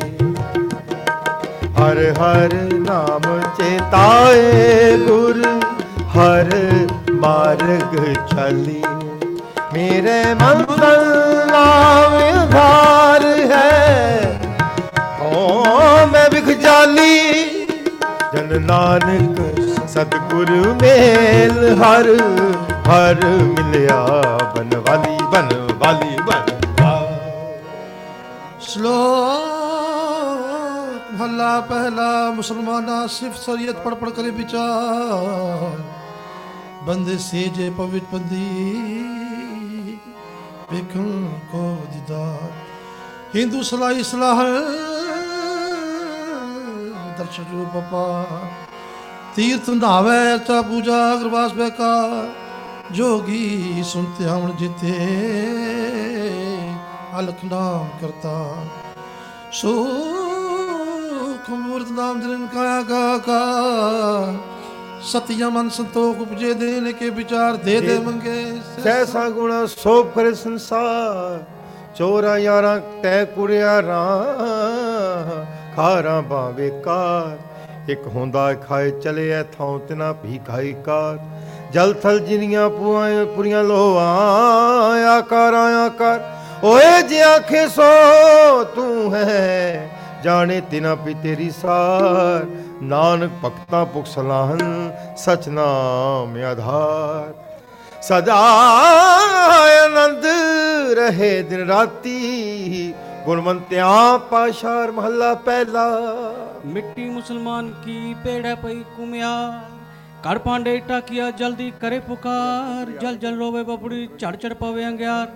ਹਰ ਹਰ ਨਾਮ ਚੇਤਾਏ ਗੁਰ ਹਰ ਮਾਰਗ ਚਾਲੀ। ਮੇਰੇ ਮਨ ਨਾਮ ਧਾਰ ਹੈ। ਓ ਮੈਂ ਵਿਖ ਜਾਲੀ। ਜਨ ਨਾਨਕ ਸਤਿਗੁਰ ਮੇਲ ਹਰ ਹਰ ਮਿਲਿਆ ਬਨ ਵਾਲੀ ਬਨ ਸ਼ਲੋਕ ਮਹੱਲਾ ਪਹਿਲਾ ਮੁਸਲਮਾਨਾ ਸਿਫਤ ਸ਼ਰੀਅਤ ਪੜ ਪੜ ਕਰੇ ਵਿਚਾਰ। ਬੰਦੇ ਸੇਜੇ ਪਵਿੱਤ ਬੰਦੀ, ਵੇਖਣ ਕੋ ਦੀਦਾਰ। ਹਿੰਦੂ ਸਲਾਈ ਸਲਾਹ, ਦਰਸ਼ਨ ਰੂਪ ਪਾ ਤੀਰਥ ਨਾਵੇ ਅਰਚਾ ਪੂਜਾ, ਅਗਰਵਾਸ ਬੇਕਾਰ ਜੋਗੀ ਸੁਨਤੇ ਹਮਣ ਜਿਤੇ, ਅਲਖ ਨਾਮ ਕਰਤਾ। ਸੁਖ ਮੂਰਤ ਨਾਮ ਦਿਨ ਕਾਇਆ ਕਾ ਕਾ ਸਤਿਆ ਮਨ ਸੰਤੋਖ ਉਪਜੇ ਦੇਨ ਕੇ ਵਿਚਾਰ ਦੇ ਦੇ ਮੰਗੇ। ਸੈਸਾ ਗੁਣਾ ਸੋਭ ਕਰੇ ਸੰਸਾਰ ਚੋਰਾ ਯਾਰਾਂ ਤੈ ਕੁੜਿਆ ਰਾਂ ਖਾਰਾਂ ਬਾਵੇ ਕਾਰ। ਇੱਕ ਹੁੰਦਾ ਖਾਏ ਚਲੇ ਐ ਥਾਂ ਤਿਨਾ ਵੀ ਖਾਈ ਕਾਰ। ਜਲ ਥਲ ਜਿਨੀਆਂ ਪੁਆਂ ਪੁਰੀਆਂ ਲੋਆਂ ਆਕਾਰਾਂ ਆਕਾਰ। ਓਏ ਜੇ ਆਖੇ ਸੋ ਤੂੰ ਹੈ ਜਾਣੇ ਤਿਨਾ ਪੀ ਤੇਰੀ ਸਾਰ। ਨਾਨਕ ਭਗਤਾਂ ਪੁਖ ਸਲਾਹਨ ਸਚ ਨਾਮ ਆਧਾਰ। ਸਦਾ ਆਨੰਦ ਰਹੇ ਦਿਨ ਰਾਤੀ ਗੁਣਵੰਤਿਆਂ ਪਾਸ਼ਾਰ ਮਹੱਲਾ ਪਹਿਲਾ। ਮਿੱਟੀ ਮੁਸਲਮਾਨ ਕੀ ਪੇੜਾ ਪਈ ਕੁਮਿਆ ਕਰ ਪਾਂਡੇ ਟਾਕਿਆ ਜਲਦੀ ਕਰੇ ਪੁਕਾਰ। ਜਲ ਜਲ ਰੋਵੇ ਬਬੜੀ, ਝੜ ਝੜ ਪਵੇ ਅੰਗਿਆਰ।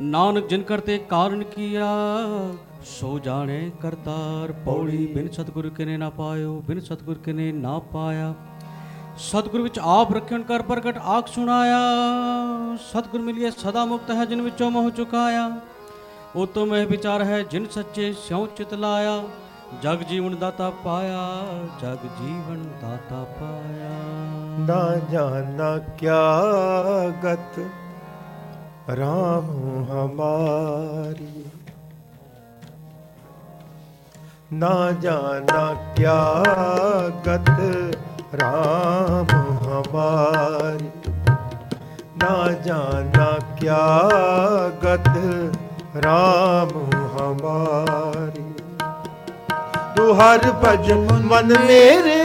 ਨਾਨਕ ਜਿਨ ਕਰਤੇ ਕਾਰਨ ਕੀਆ ਸੋ ਜਾਣੇ ਕਰਤਾਰ ਪੌੜੀ, ਬਿਨ ਸਤਗੁਰ ਕਿਨੇ ਨਾ ਪਾਇਓ, ਬਿਨ ਸਤਗੁਰ ਕਿਨੇ ਨਾ ਪਾਇਆ। ਸਤਿਗੁਰ ਵਿੱਚ ਆਪ ਰੱਖਣ ਕਰ ਪ੍ਰਗਟ, ਆਖ ਸੁਣਾਇਆ। ਸਤਿਗੁਰ ਮਿਲਿਏ ਸਦਾ ਮੁਕਤ ਹੈ, ਜਿਨ ਵਿੱਚੋਂ ਮੋਹ ਚੁਕਾਇਆ। ਉਤਮ ਇਹ ਵਿਚਾਰ ਹੈ, ਜਿਨ ਸੱਚੇ ਸਿਉ ਚਿਤ ਲਾਇਆ। ਜਗ ਜੀਵਨ ਦਾਤਾ ਪਾਇਆ, ਜਗ ਜੀਵਨ ਦਾਤਾ ਪਾਇਆ। ਨਾ ਜਾਣਾ ਕਿਆ ਗਤ, ਰਾਮ ਹਮਾਰੀ। ਨਾ ਜਾਣਾ ਕਿਆ ਗਤ ਰਾਮ ਹਮਾਰੀ। ਨਾ ਜਾਣਾ ਕਿਆ ਗਤ ਰਾਮ ਹਮਾਰੀ। ਤੂੰ ਹਰ ਭਜ ਮਨ ਮੇਰੇ,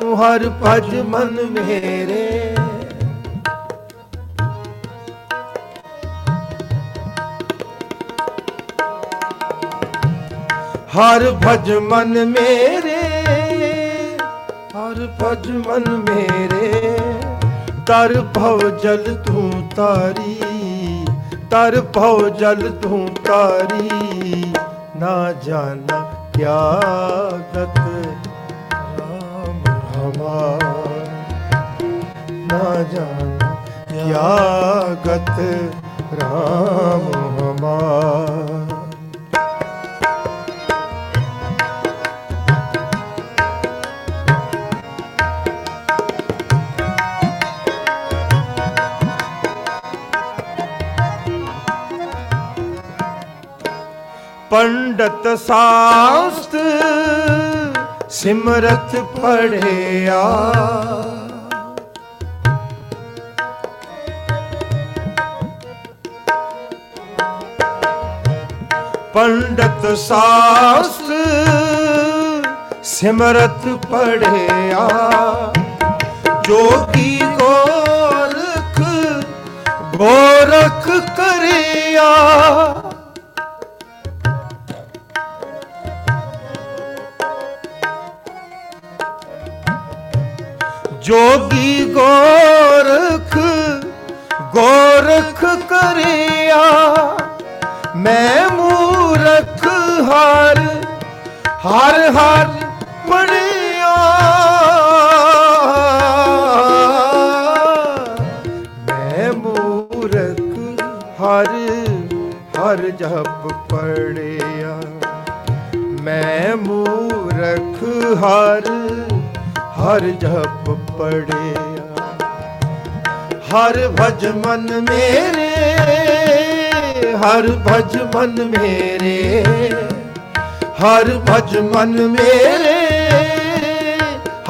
ਤੂੰ ਹਰ ਭਜ ਮਨ ਮੇਰੇ। ਹਰ ਭਜ ਮਨ ਮੇਰੇ, ਹਰ ਭਜ ਮਨ ਮੇਰੇ। ਤਰ ਭਵ ਜਲ ਤੂੰ ਤਾਰੀ, ਤਰ ਭਵ ਜਲ ਤੂੰ ਤਾਰੀ। ਨਾ ਜਾਣਾ ਕਿਆ ਗਤ ਰਾਮ ਹਮਾਰ ਨਾ ਜਾਣਾ ਕਿਆ ਗਤ ਰਾਮ ਹਮਾਰ ਪੰਡਤ ਸਾਸਤ ਸਿਮਰਤ ਪੜਿਆ। ਪੰਡਤ ਸਾਸਤ ਸਿਮਰਤ ਪੜਿਆ। ਜੋਗੀ ਗੋਰਖ ਗੋਰਖ ਕਰਿਆ। ਜੋਗੀ ਗੋਰਖ ਗੋਰਖ ਕਰਿਆ। ਮੈਂ ਮੂਰਖ ਹਰ ਹਰ ਹਰ ਪੜਿਆ ਮੈਂ ਮੂਰਖ ਹਰ ਹਰ ਜਪ ਪੜਿਆ। ਮੈਂ ਮੂਰਖ ਹਰ ਹਰ ਜਪ ਪੜਿਆ। ਹਰ ਭਜ ਮਨ ਮੇਰੇ, ਹਰ ਭਜ ਮਨ ਮੇਰੇ। ਹਰ ਭਜ ਮਨ ਮੇਰੇ,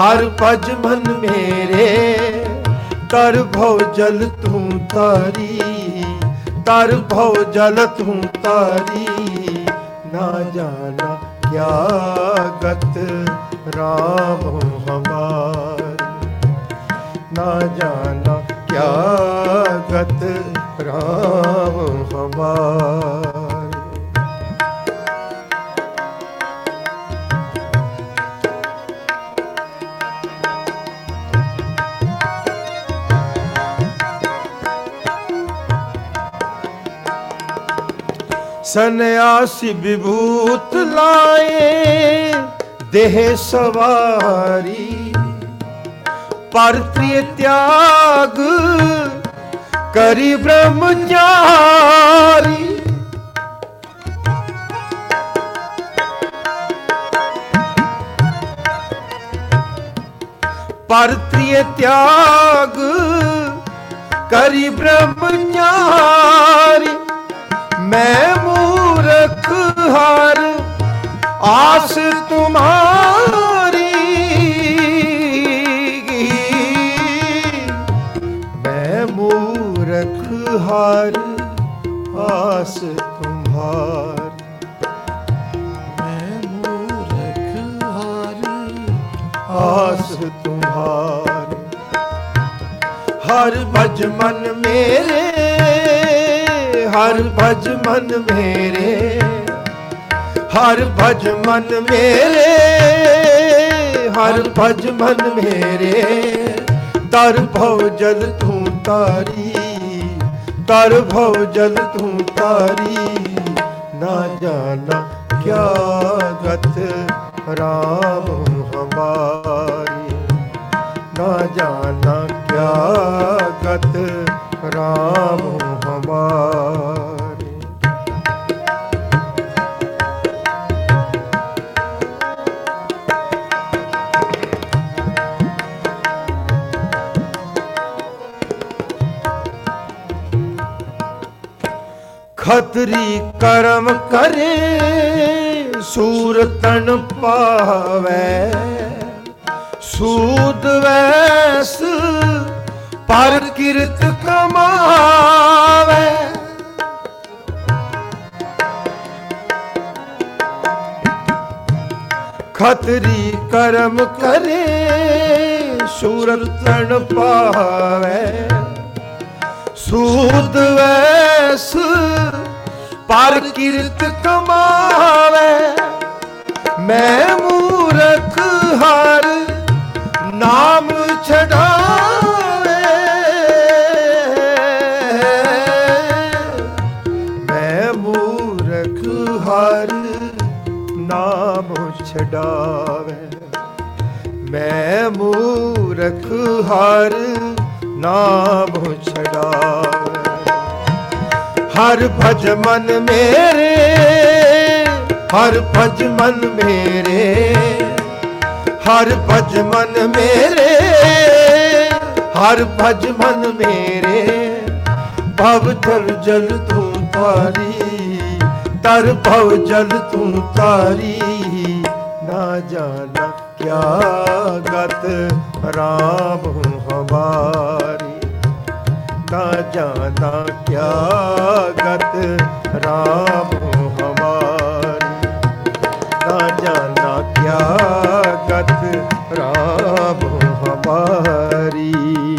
ਹਰ ਭਜ ਮਨ ਮੇਰੇ। ਤਰ ਭਉ ਜਲ ਤੂੰ ਤਾਰੀ ਤਰ ਭਉ ਜਲ ਤੂੰ ਤਾਰੀ ਨਾ ਜਾਣਾ ਕਿਆ ਗਤ ਰਾਮ ਹਮਾਰ। ਨਾ ਜਾਣਾ ਕਿਆ ਗਤ ਰਾਮ ਹਮਾਰ। ਸੰਿਆਸੀ ਵਿਭੂਤ ਲਾਏ ਦੇਹ ਸਵਾਰੀ ਪਰ ਪ੍ਰਿਯ ਤਿਆਗ ਕਰੀ ਬ੍ਰਹਮਚਾਰੀ ਪਰ ਪ੍ਰਿਯ ਤਿਆਗ ਕਰੀ ਬ੍ਰਹਮਚਾਰੀ ਮੈਂ ਮੂਰਖ ਹਰ, ਆਸ ਤੁਮਾਰੀ ਹਰ ਆਸ ਤੁਮਾਰ ਮੈਂ ਮੂਰਖ ਹਾਰੀ ਆਸ ਤੁਮਾਰ ਹਰ ਭਜ ਮਨ ਮੇਰੇ ਹਰ ਭਜ ਮਨ ਮੇਰੇ ਹਰ ਭਜ ਮਨ ਮੇਰੇ ਹਰ ਭਜ ਮਨ ਮੇਰੇ ਤਰ ਭਉ ਜਲ ਤੂੰ ਤਾਰੀ ਤਰ ਭਉ ਜਲ ਤੂੰ ਤਾਰੀ ਨਾ ਜਾਣਾ ਕਿਆ ਗਤ ਰਾਮ ਹਮਾਰੀ ਨਾ ਜਾਣਾ ਕਿਆ ਗਤ ਰਾਮ ਹਮਾਰੀ ਖਤਰੀ ਕਰਮ ਕਰੇ ਸੂਰ ਤਨ ਪਾਵੈ। ਸੂਦ ਵੈਸ ਪਰ ਕਿਰਤ ਕਮਾਵੈ। ਖਤਰੀ ਕਰਮ ਕਰੇ ਸੂਰ ਤਨ ਪਾਵੈ। ਸੂਦ ਵੈਸ, ਪਰ ਕਿਰਤ ਕਮਾਵੇ। ਮੈਂ ਮੂਰਖ ਹਰ ਨਾਮ ਛਡਾਵੇ। ਮੈਂ ਮੂਰਖ ਹਰ ਨਾਮ ਛਡਾਵੇ। ਮੈਂ ਮੂਰਖ ਹਰ ਨਾਮ ਛਡਾਵੇ। ਹਰ ਭਜ ਮਨ ਮੇਰੇ, ਹਰ ਭਜ ਮਨ ਮੇਰੇ। ਹਰ ਭਜ ਮਨ ਮੇਰੇ, ਹਰ ਭਜ ਮਨ ਮੇਰੇ। ਭਵ ਜਲ ਜਲ ਤੂੰ ਤਾਰੀ ਤਰ ਭਵ ਜਲ ਤੂੰ ਤਾਰੀ ਨਾ ਜਾਣਾ ਕਿਆ ਗਤ ਰਾਮ ਹਮਾਰੀ। ਨਾ ਜਾਣਾ ਕਿਆ ਗਤ ਰਾਮ ਹਮਾਰੀ। ਨਾ ਜਾਣਾ ਕਿਆ ਗਤ ਰਾਮ ਹਮਾਰੀ।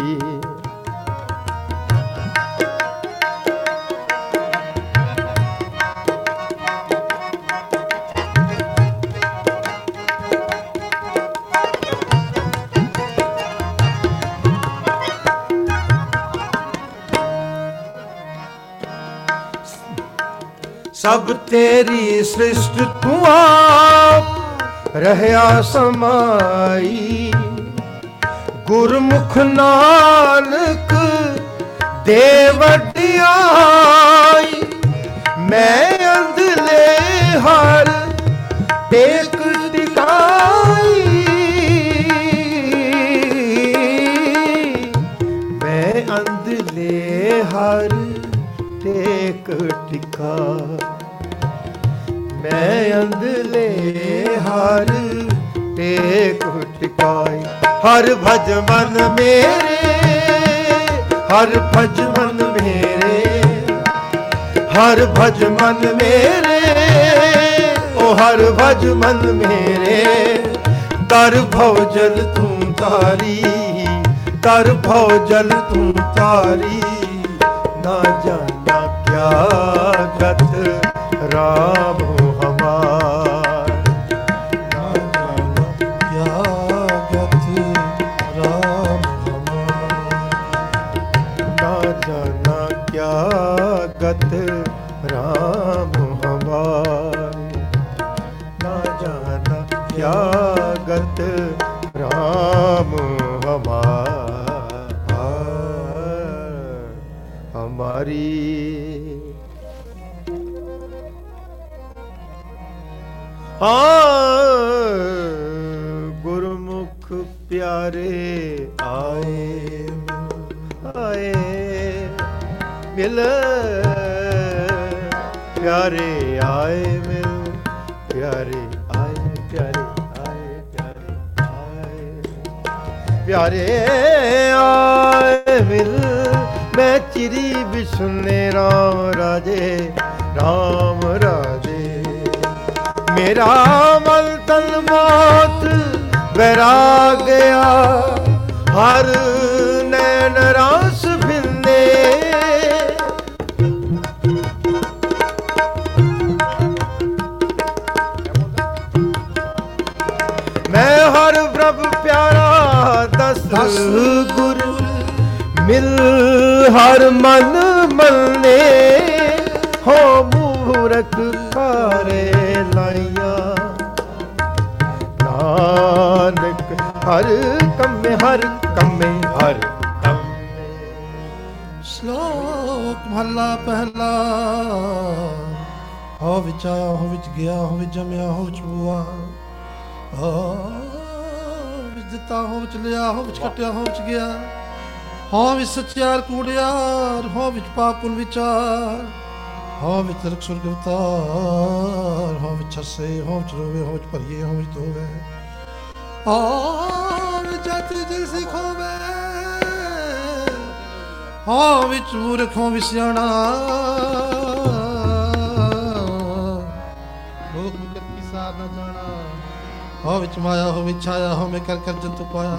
ਸਭ ਤੇਰੀ ਸ੍ਰਿਸ਼ਟ ਤੂੰ ਆਪ ਰਹਿਆ ਸਮਾਈ। ਗੁਰਮੁਖ ਨਾਨਕ ਦੇ ਵਡਿਆਈ ਮੈਂ ਅੰਧਲੇ ਹਰ ਟੇਕ ਟਿਕਾਈ। ਮੈਂ ਅੰਧਲੇ ਹਰ ਟੇਕ ਟਿਕਾ ਮੈਂ ਅੰਧਲੇ ਹਰ, ਟੇਕ ਟਿਕਾਈ ਹਰ ਭਜ ਮਨ ਮੇਰੇ, ਹਰ ਭਜ ਮਨ ਮੇਰੇ, ਹਰ ਭਜ ਮਨ ਮੇਰੇ, ਓ ਹਰ ਭਜ ਮਨ ਮੇਰੇ। ਤਰ ਭਉ ਜਲ ਤੂੰ ਤਾਰੀ ਤਰ ਭਉ ਜਲ ਤੂੰ ਤਾਰੀ ਨਾ ਜਾਣਾ ਕਿਆ ਗਤ ਰਾਮ ਪਿਆਰੇ ਆਏ ਮਿਲ ਪਿਆਰੇ ਆਏ ਪਿਆਰੇ ਆਏ ਪਿਆਰੇ ਆਏ। ਪਿਆਰੇ ਆਏ ਮਿਲ, ਮੈਂ ਚਿਰੀ ਬਿਸੁਨੇ ਰਾਮ ਰਾਜੇ ਰਾਮ ਰਾਜੇ। ਮੇਰਾ ਮਨ ਤਨ ਮੋਤ ਵੈਰਾ ਗਿਆ ਹਰ ਮਨ ਮੰਨੇ ਹੋ ਮੂਰਖ ਕਾਰੇ ਲਾਈਆਂ। ਨਾਨਕ ਹਰ ਕੰਮੇ ਹਰ ਕੰਮੇ ਹਰ ਕੰਮੇ। ਸ਼ਲੋਕ ਮਹਲਾ ਪਹਿਲਾ। ਹੋ ਵਿੱਚ ਹੋ ਵਿੱਚ ਗਿਆ, ਹੋ ਵਿੱਚ ਜਮਿਆ, ਹੋ ਵਿੱਚ ਬੁਆ। ਹੋ ਵਿੱਚ ਦਿੱਤਾ, ਹੋ ਵਿੱਚ ਲਿਆ, ਹੋ ਵਿੱਚ ਕਟਿਆ, ਹੋ ਵਿੱਚ ਗਿਆ। ਹੋ ਵਿੱਚ ਸੱਚਿਆਰ ਕੂੜਿਆਰ ਹੋ ਵਿੱਚ ਪਾਪੁਨ ਵਿਚਾਰ ਹਉ ਵਿੱਚ ਰਖ ਸੁਰਗ ਅਵਤਾਰ ਹਉ ਵਿੱਚ ਹੱਸੇ ਹਉ ਵਿੱਚ ਰੋਵੇ ਹਉ ਵਿੱਚ ਭਰੀਏ ਹਉ ਵਿੱਚ ਧੋਵੇ। ਹਉ ਵਿੱਚ ਜਾਤੀ ਦਿਲ ਸਿਖੋਵੇ ਹਉ ਵਿੱਚ ਮੂਰਖ ਹਉ ਵਿੱਚ ਸਿਆਣਾ। ਲੋਕ ਮੁਕਤ ਕੀ ਸਾਰ ਨਾ ਜਾਣਾ। ਹਉ ਵਿੱਚ ਮਾਇਆ ਹਉ ਵਿੱਚ ਛਾਇਆ ਹਉ ਮੈਂ ਕਰ ਕਰ ਜੰਤੂ ਪਾਇਆ।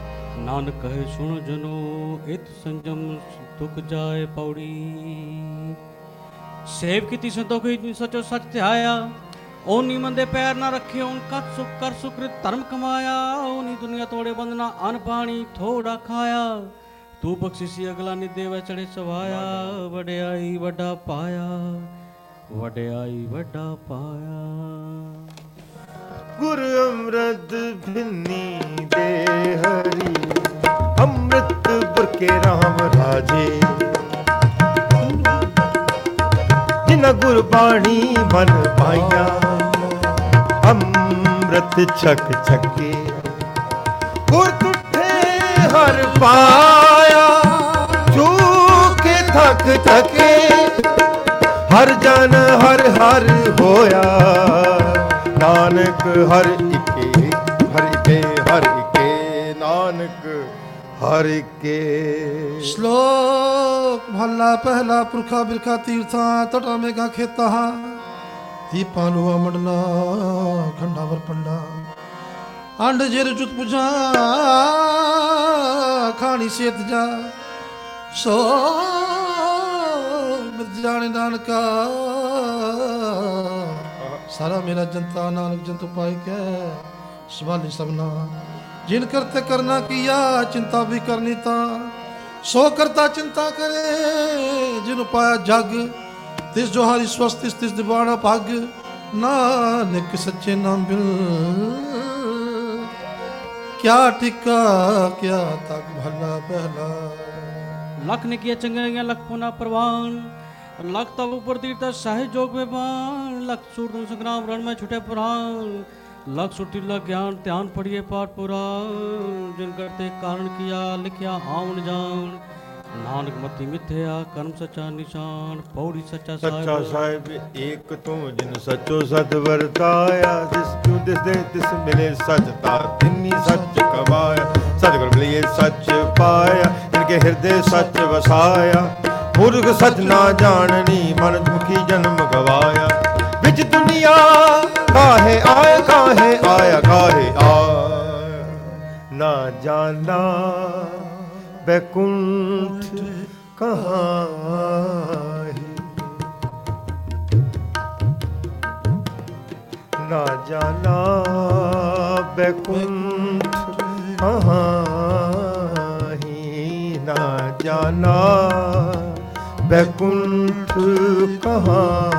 ਨਾਨਕ ਕਹੇ ਸੁਣ ਜਨੋ, ਇਤ ਸੰਜਮ ਦੁਖ ਜਾਏ ਪੌੜੀ। ਸੇਵ ਕੀਤੀ ਸੰਤੋਖ ਹੀ ਸਚੋ ਸਚ ਧਿਆਇਆ। ਓ ਨੀ ਮੰਦੇ ਪੈਰ ਨਾ ਰੱਖਿਓ, ਕਤ ਸੁਖ ਕਰ ਸੁਕ੍ਰਿਤ ਧਰਮ ਕਮਾਇਆ। ਓ ਨੀ ਦੁਨੀਆ ਤੋੜੇ ਬੰਦਨਾ ਅਨ ਪਾਣੀ ਥੋੜਾ ਖਾਇਆ। ਤੂੰ ਬਖਸ਼ਿਸੀ ਅਗਲਾ ਨੀ ਦੇਵ ਚੜੇ ਸਵਾਇਆ। ਵਡਿਆਈ ਵੱਡਾ ਪਾਇਆ, ਵਡਿਆਈ ਵੱਡਾ ਪਾਇਆ। ਗੁਰ ਅੰਮ੍ਰਿਤ ਭਿੰਨੀ ਦੇ ਹਰੀ, ਅੰਮ੍ਰਿਤ ਬਰਕੇ RAM ਰਾਜੇ। ਜਿਨ ਗੁਰ ਬਾਣੀ ਮਨ ਪਾਈਆਂ, ਅੰਮ੍ਰਿਤ ਛਕ ਛਕੇ। ਗੁਰ ਤੁਠੇ ਹਰ ਪਾਇਆ ਚੂਕੇ ਥਕ ਥਕੇ, ਹਰ ਜਨ ਹਰ ਹਰ ਹੋਇਆ। ਨਾਨਕ ਹਰ ਇਕੇ ਹਰ ਇਕੇ ਹਰ ਇਕੇ, ਨਾਨਕ ਹਰ ਇਕੇ। ਸ਼ਲੋਕ ਮਹਲਾ ਪਹਿਲਾ ਪੁਰਖਾ ਬਿਰਖਾ ਤੀਰਥਾਂ ਟਟਾ ਮੇਗਾ ਖੇਤਾ, ਦੀਪਾਂ ਨੂੰ ਅਮੜਨਾ ਖੰਡਾ, ਵਰ, ਪੰਡਾ। ਅੰਡ, ਜਿਰ, ਜੁਤ ਪੁਜਾ ਖਾਣੀ, ਸੇਤ, ਜਾ। ਸੋ ਮਿਤ ਜਾਣੇ ਨਾਨਕਾ ਸਾਰਾ ਮੇਰਾ ਜਨਤਾ ਨਾਨਕ ਜਨ ਪਾਈ ਕੈ ਸਵਾਲੀ ਸਭਨਾ ਜਿਨ ਕਰਤੇ ਕਰਨਾ ਕੀਆ ਚਿੰਤਾ ਵੀ ਕਰਨੀ ਤਾਂ ਸੋ ਕਰਤਾ ਚਿੰਤਾ ਕਰੇ ਜਿਨ ਪਾਇਆ ਜਗ ਤਿਸ ਜੋ ਹਰੀ ਸਵਸਤਿ ਤਿਸ ਦਿਵਾਣਾ ਭਗ ਨਾਨਕ ਸੱਚੇ ਨਾਮ ਬਿਲ ਕਿਆ ਟਿਕਾ ਕਿਆ ਤੱਕ ਭਲਾ ਪਹਿਲਾ ਲਖ ਨੇ ਕੀਆ ਚੰਗੀਆਂ ਲਖ ਪੁਨਾ ਪ੍ਰਵਾਨ લખ તવ ઉપર તીર્થ શાહી જોગ મે પણ લખ સુર નું સંગ્રામ રણ માં છૂટે પુરાણ લખ સુટી લખ જ્ઞાન ધ્યાન પડીએ પાઠ પુરાણ જન કરતે કારણ કિયા લખ્યા આવણ જાણ ਨਾਨਕ ਮਤੀ ਮਿਥਿਆ ਕਰਮ ਸਚਾ ਨਿਸ਼ਾਨ ਪੌੜੀ ਸਚਾ ਸਾਹਿਬ ਸਚਾ ਸਾਹਿਬ ਏਕ ਤੂੰ ਜਿਨ ਸਚੋ ਸਤ ਵਰਤਾਇਆ ਜਿਸ ਤੂੰ ਦਿਸ ਦੇ ਤਿਸ ਮਿਲੇ ਸਚ ਤਾ ਤਿੰਨੀ ਸਚ ਕਮਾਇਆ ਸਤਿਗੁਰ ਮਿਲੇ ਸਚ ਪਾਇਆ ਇਨਕੇ ਹਿਰਦੇ ਸਚ ਪੁਰਖ ਸਚ ਨਾ ਜਾਣਨੀ, ਮਨ ਦੁਖੀ ਜਨਮ ਗਵਾਇਆ। ਵਿੱਚ ਦੁਨੀਆ, ਕਾਹੇ ਆਇਆ ਕਾਹੇ ਆਇਆ, ਕਾਹੇ ਆ ਨਾ ਜਾਣਾ ਬੈਕੁੰਠ ਕਹਾਂ ਨਾ ਜਾਣਾ ਬੈਕੁੰਠ ਕਹਾਂ ਨਾ ਜਾਣਾ ਬੈਕੁੰਠ ਕਹਾਂ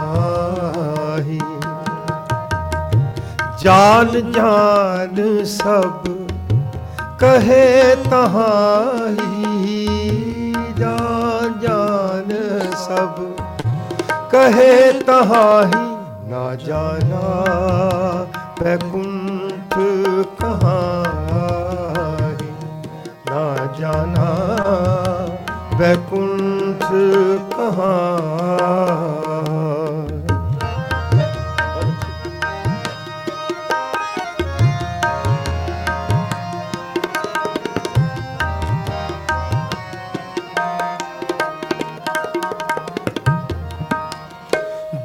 ਜਾਨ ਜਾਨ ਸਭ ਕਹੇ ਤਹਾਈ ਜਾਨ ਜਾਨ ਸਭ ਕਹੇ ਤਹਾਈ ਨਾ ਜਾਣਾ ਬੈਕੁੰਠ ਕਹਾਈ ਨਾ ਜਾਣਾ ਬੈਕੁੰਠ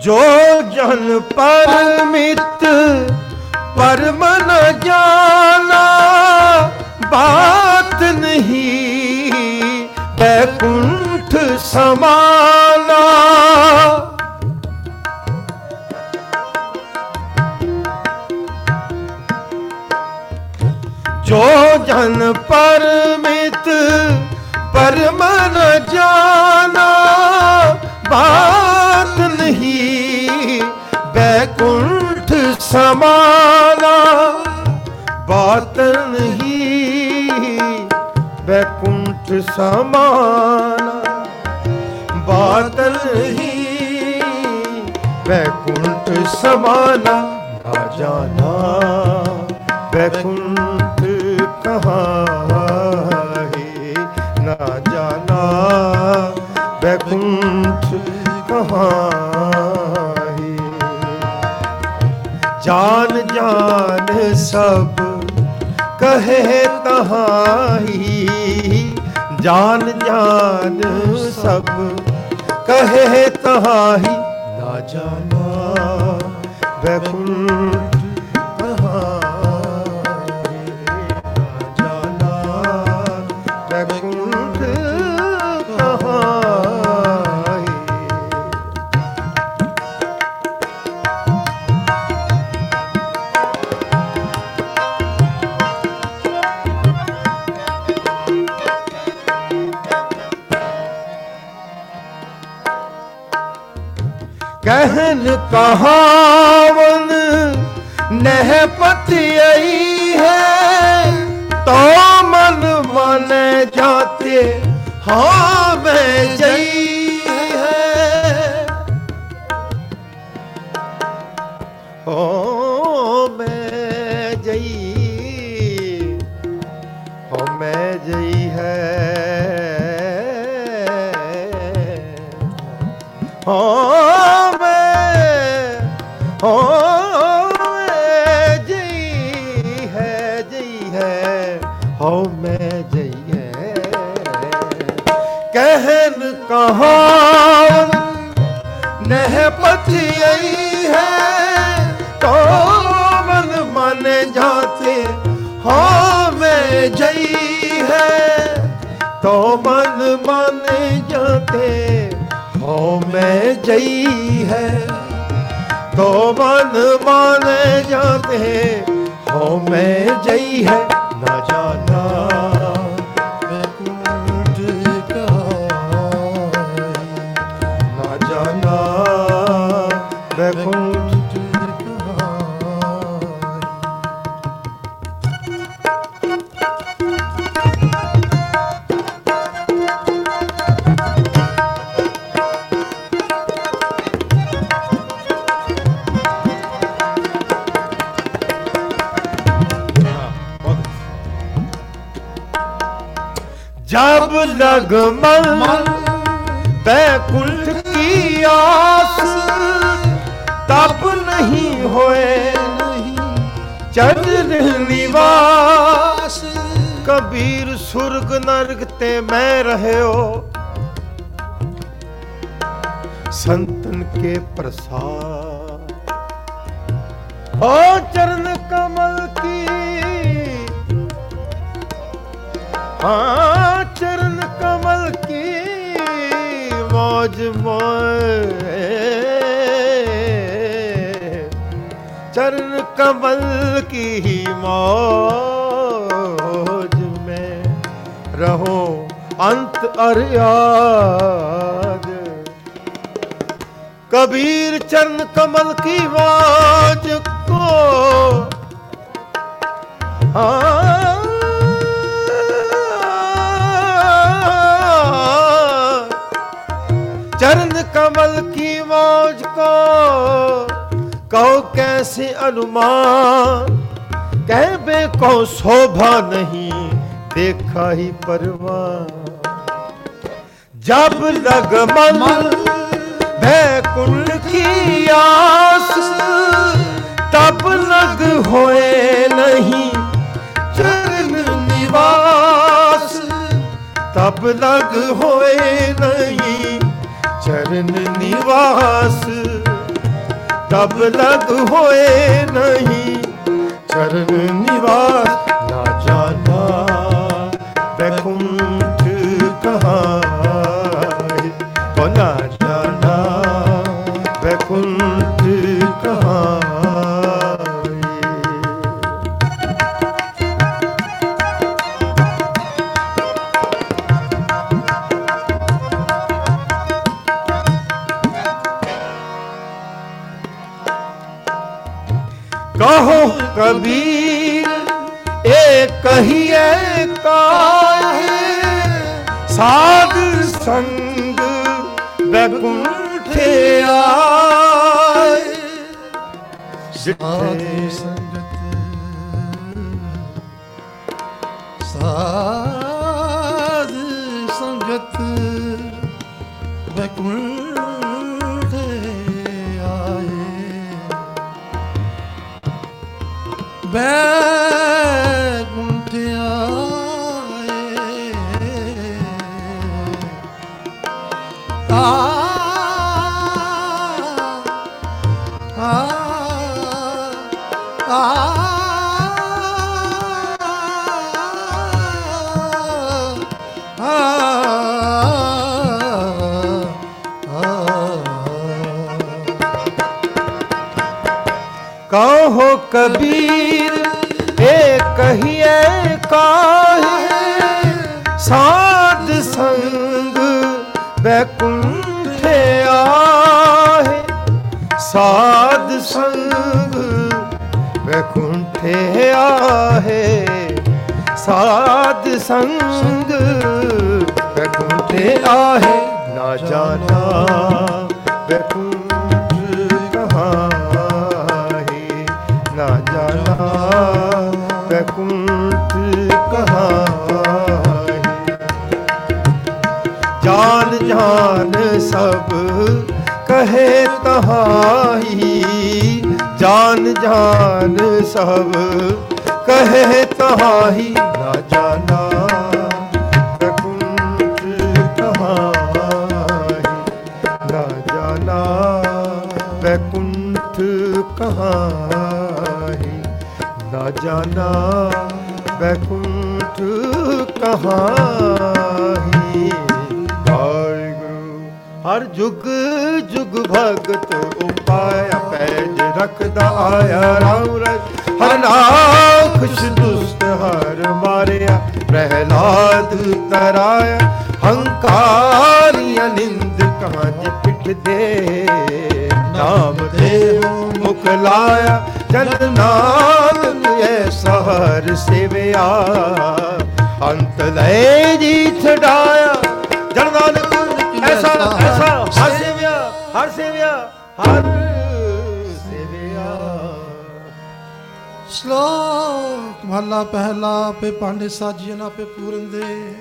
ਜੋ ਜਨ ਪਰਮਿਤ ਪਰਮ ਨ ਜਾਣਾ ਬਾਤ ਨਹੀਂ ਬੈਕੁੰਠ ਸਮਾਨਾ ਧਨ ਪਰਮਿਤ ਪਰਮ ਨ ਜਾਣਾ ਬਾਤ ਨਹੀਂ ਬੈਕੁੰਠ ਸਮਾਨਾ, ਬਾਤ ਨਹੀਂ ਬੈਕੁੰਠ ਸਮਾਨਾ, ਬਾਤ ਨਹੀਂ ਬੈਕੁੰਠ ਸਮਾਨਾ ਆ ਜਾਣਾ ਬੈਕੁੰਠ ਸਭ ਕਹੇ ਤਹਾਈ ਜਾਨ ਜਾਨ ਸਭ ਕਹੇ ਤਹਾਈ ਨਾ ਜਾਣਾ ਬੈਕੁਲ ਜਗਮਲ ਬੈਕੁੰਠ ਕੀ ਆਸ ਤਪ ਨਹੀਂ ਹੋਏ ਚਰਨ ਨਿਵਾਸ ਕਬੀਰ ਸੁਰਗ ਨਰਗ ਤੇ ਮੈਂ ਰਹਿਓ ਸੰਤਨ ਕੇ ਪ੍ਰਸਾਦ ਓ ਚਰਨ ਕਮਲ ਕੀ ਹਾਂ कमल की ही मौज में रहो अंत अरियाद कबीर चरण कमल की मौज को हाँ चरण कमल की मौज को कहो कैसे अनुमान कहबे को शोभा नहीं देखा ही परवान जब लग मन बैकुंठ की आस तब लग होए नहीं चरण निवास तब लग होए नहीं चरण निवास ਤਬ ਲਗ ਹੋਏ ਨਹੀਂ ਚਰਨ ਨਿਵਾਸ ਕਬੀਰ ਇਹ ਕਹੀਏ ਕਾਹੇ? ਸਾਧ ਸੰਗ ਬੈਕੁੰਠੇ ਆਏ। ਸਾਧ ਕਹੋ ਕਬੀਰ ਇਹ ਕਹੀਏ ਕਾਹੇ ਸਾਧ ਸੰਗ ਬੈਕੁੰਠੇ ਸਾਧ ਸੰਗ ਬੈਕੁੰਠੇ ਆਹੇ। ਸਾਧ ਸੰਗ ਬੈਕੁੰਠੇ ਆਹੇ। ਨਾ ਜਾਣਾ ਬੈਕੁੰਠ ਕਹਾਂ ਨਾ ਜਾਣਾ ਬੈਕੁੰਠ ਕਹਾਂ ਜਾਨ ਜਾਨ ਸਭ ਕਹੇ ਤਹਾਈ ਜਾਨ ਸਭ, ਕਹੇ ਤਹਾਈ ਨਾ ਜਾਣਾ ਬੈਕੁੰਠ ਕਹਾਈ ਨਾ ਜਾਣਾ ਬੈਕੁੰਠ ਕਹਾਈ ਨਾ ਜਾਣਾ ਬੈਕੁੰਠ ਕਹਾਈ ਵਾਹਿਗੁਰੂ, ਹਰ ਜੁਗ ਜੁਗ ਭਗਤ ਰੱਖਦਾ ਆਇਆ ਰਾਮ ਰਜ। ਹਰ ਨਾਖਸ਼ ਦੁਸਤ ਹਰ ਮਾਰਿਆ, ਪ੍ਰਹਿਲਾਦ ਤਰਾਇਆ। ਹੰਕਾਰੀਆਂ ਨਿੰਦ ਕਾਂਜ ਪਿੱਠ ਦੇ ਨਾਮ ਦੇ ਮੁਖ ਲਾਇਆ। ਜਨ ਨਾਨਕ ਐਸਾ ਹਰ ਸੇਵਿਆ। ਅੰਤ ਲੈ ਜੀ ਛਡਾਇਆ। ਜਨ ਨਾਨਕ, ਐਸਾ ਐਸਾ, ਹਰ ਸੇਵਿਆ ਹਰ ਸੇਵਿਆ, ਹਰ ਸ਼ਲੋਕ ਮਹਲਾ ਪਹਿਲਾ ਪੇ ਪਾਂਡੇ ਸਾਜੀਆਂ ਨਾ ਪੂਰਨ ਦੇ।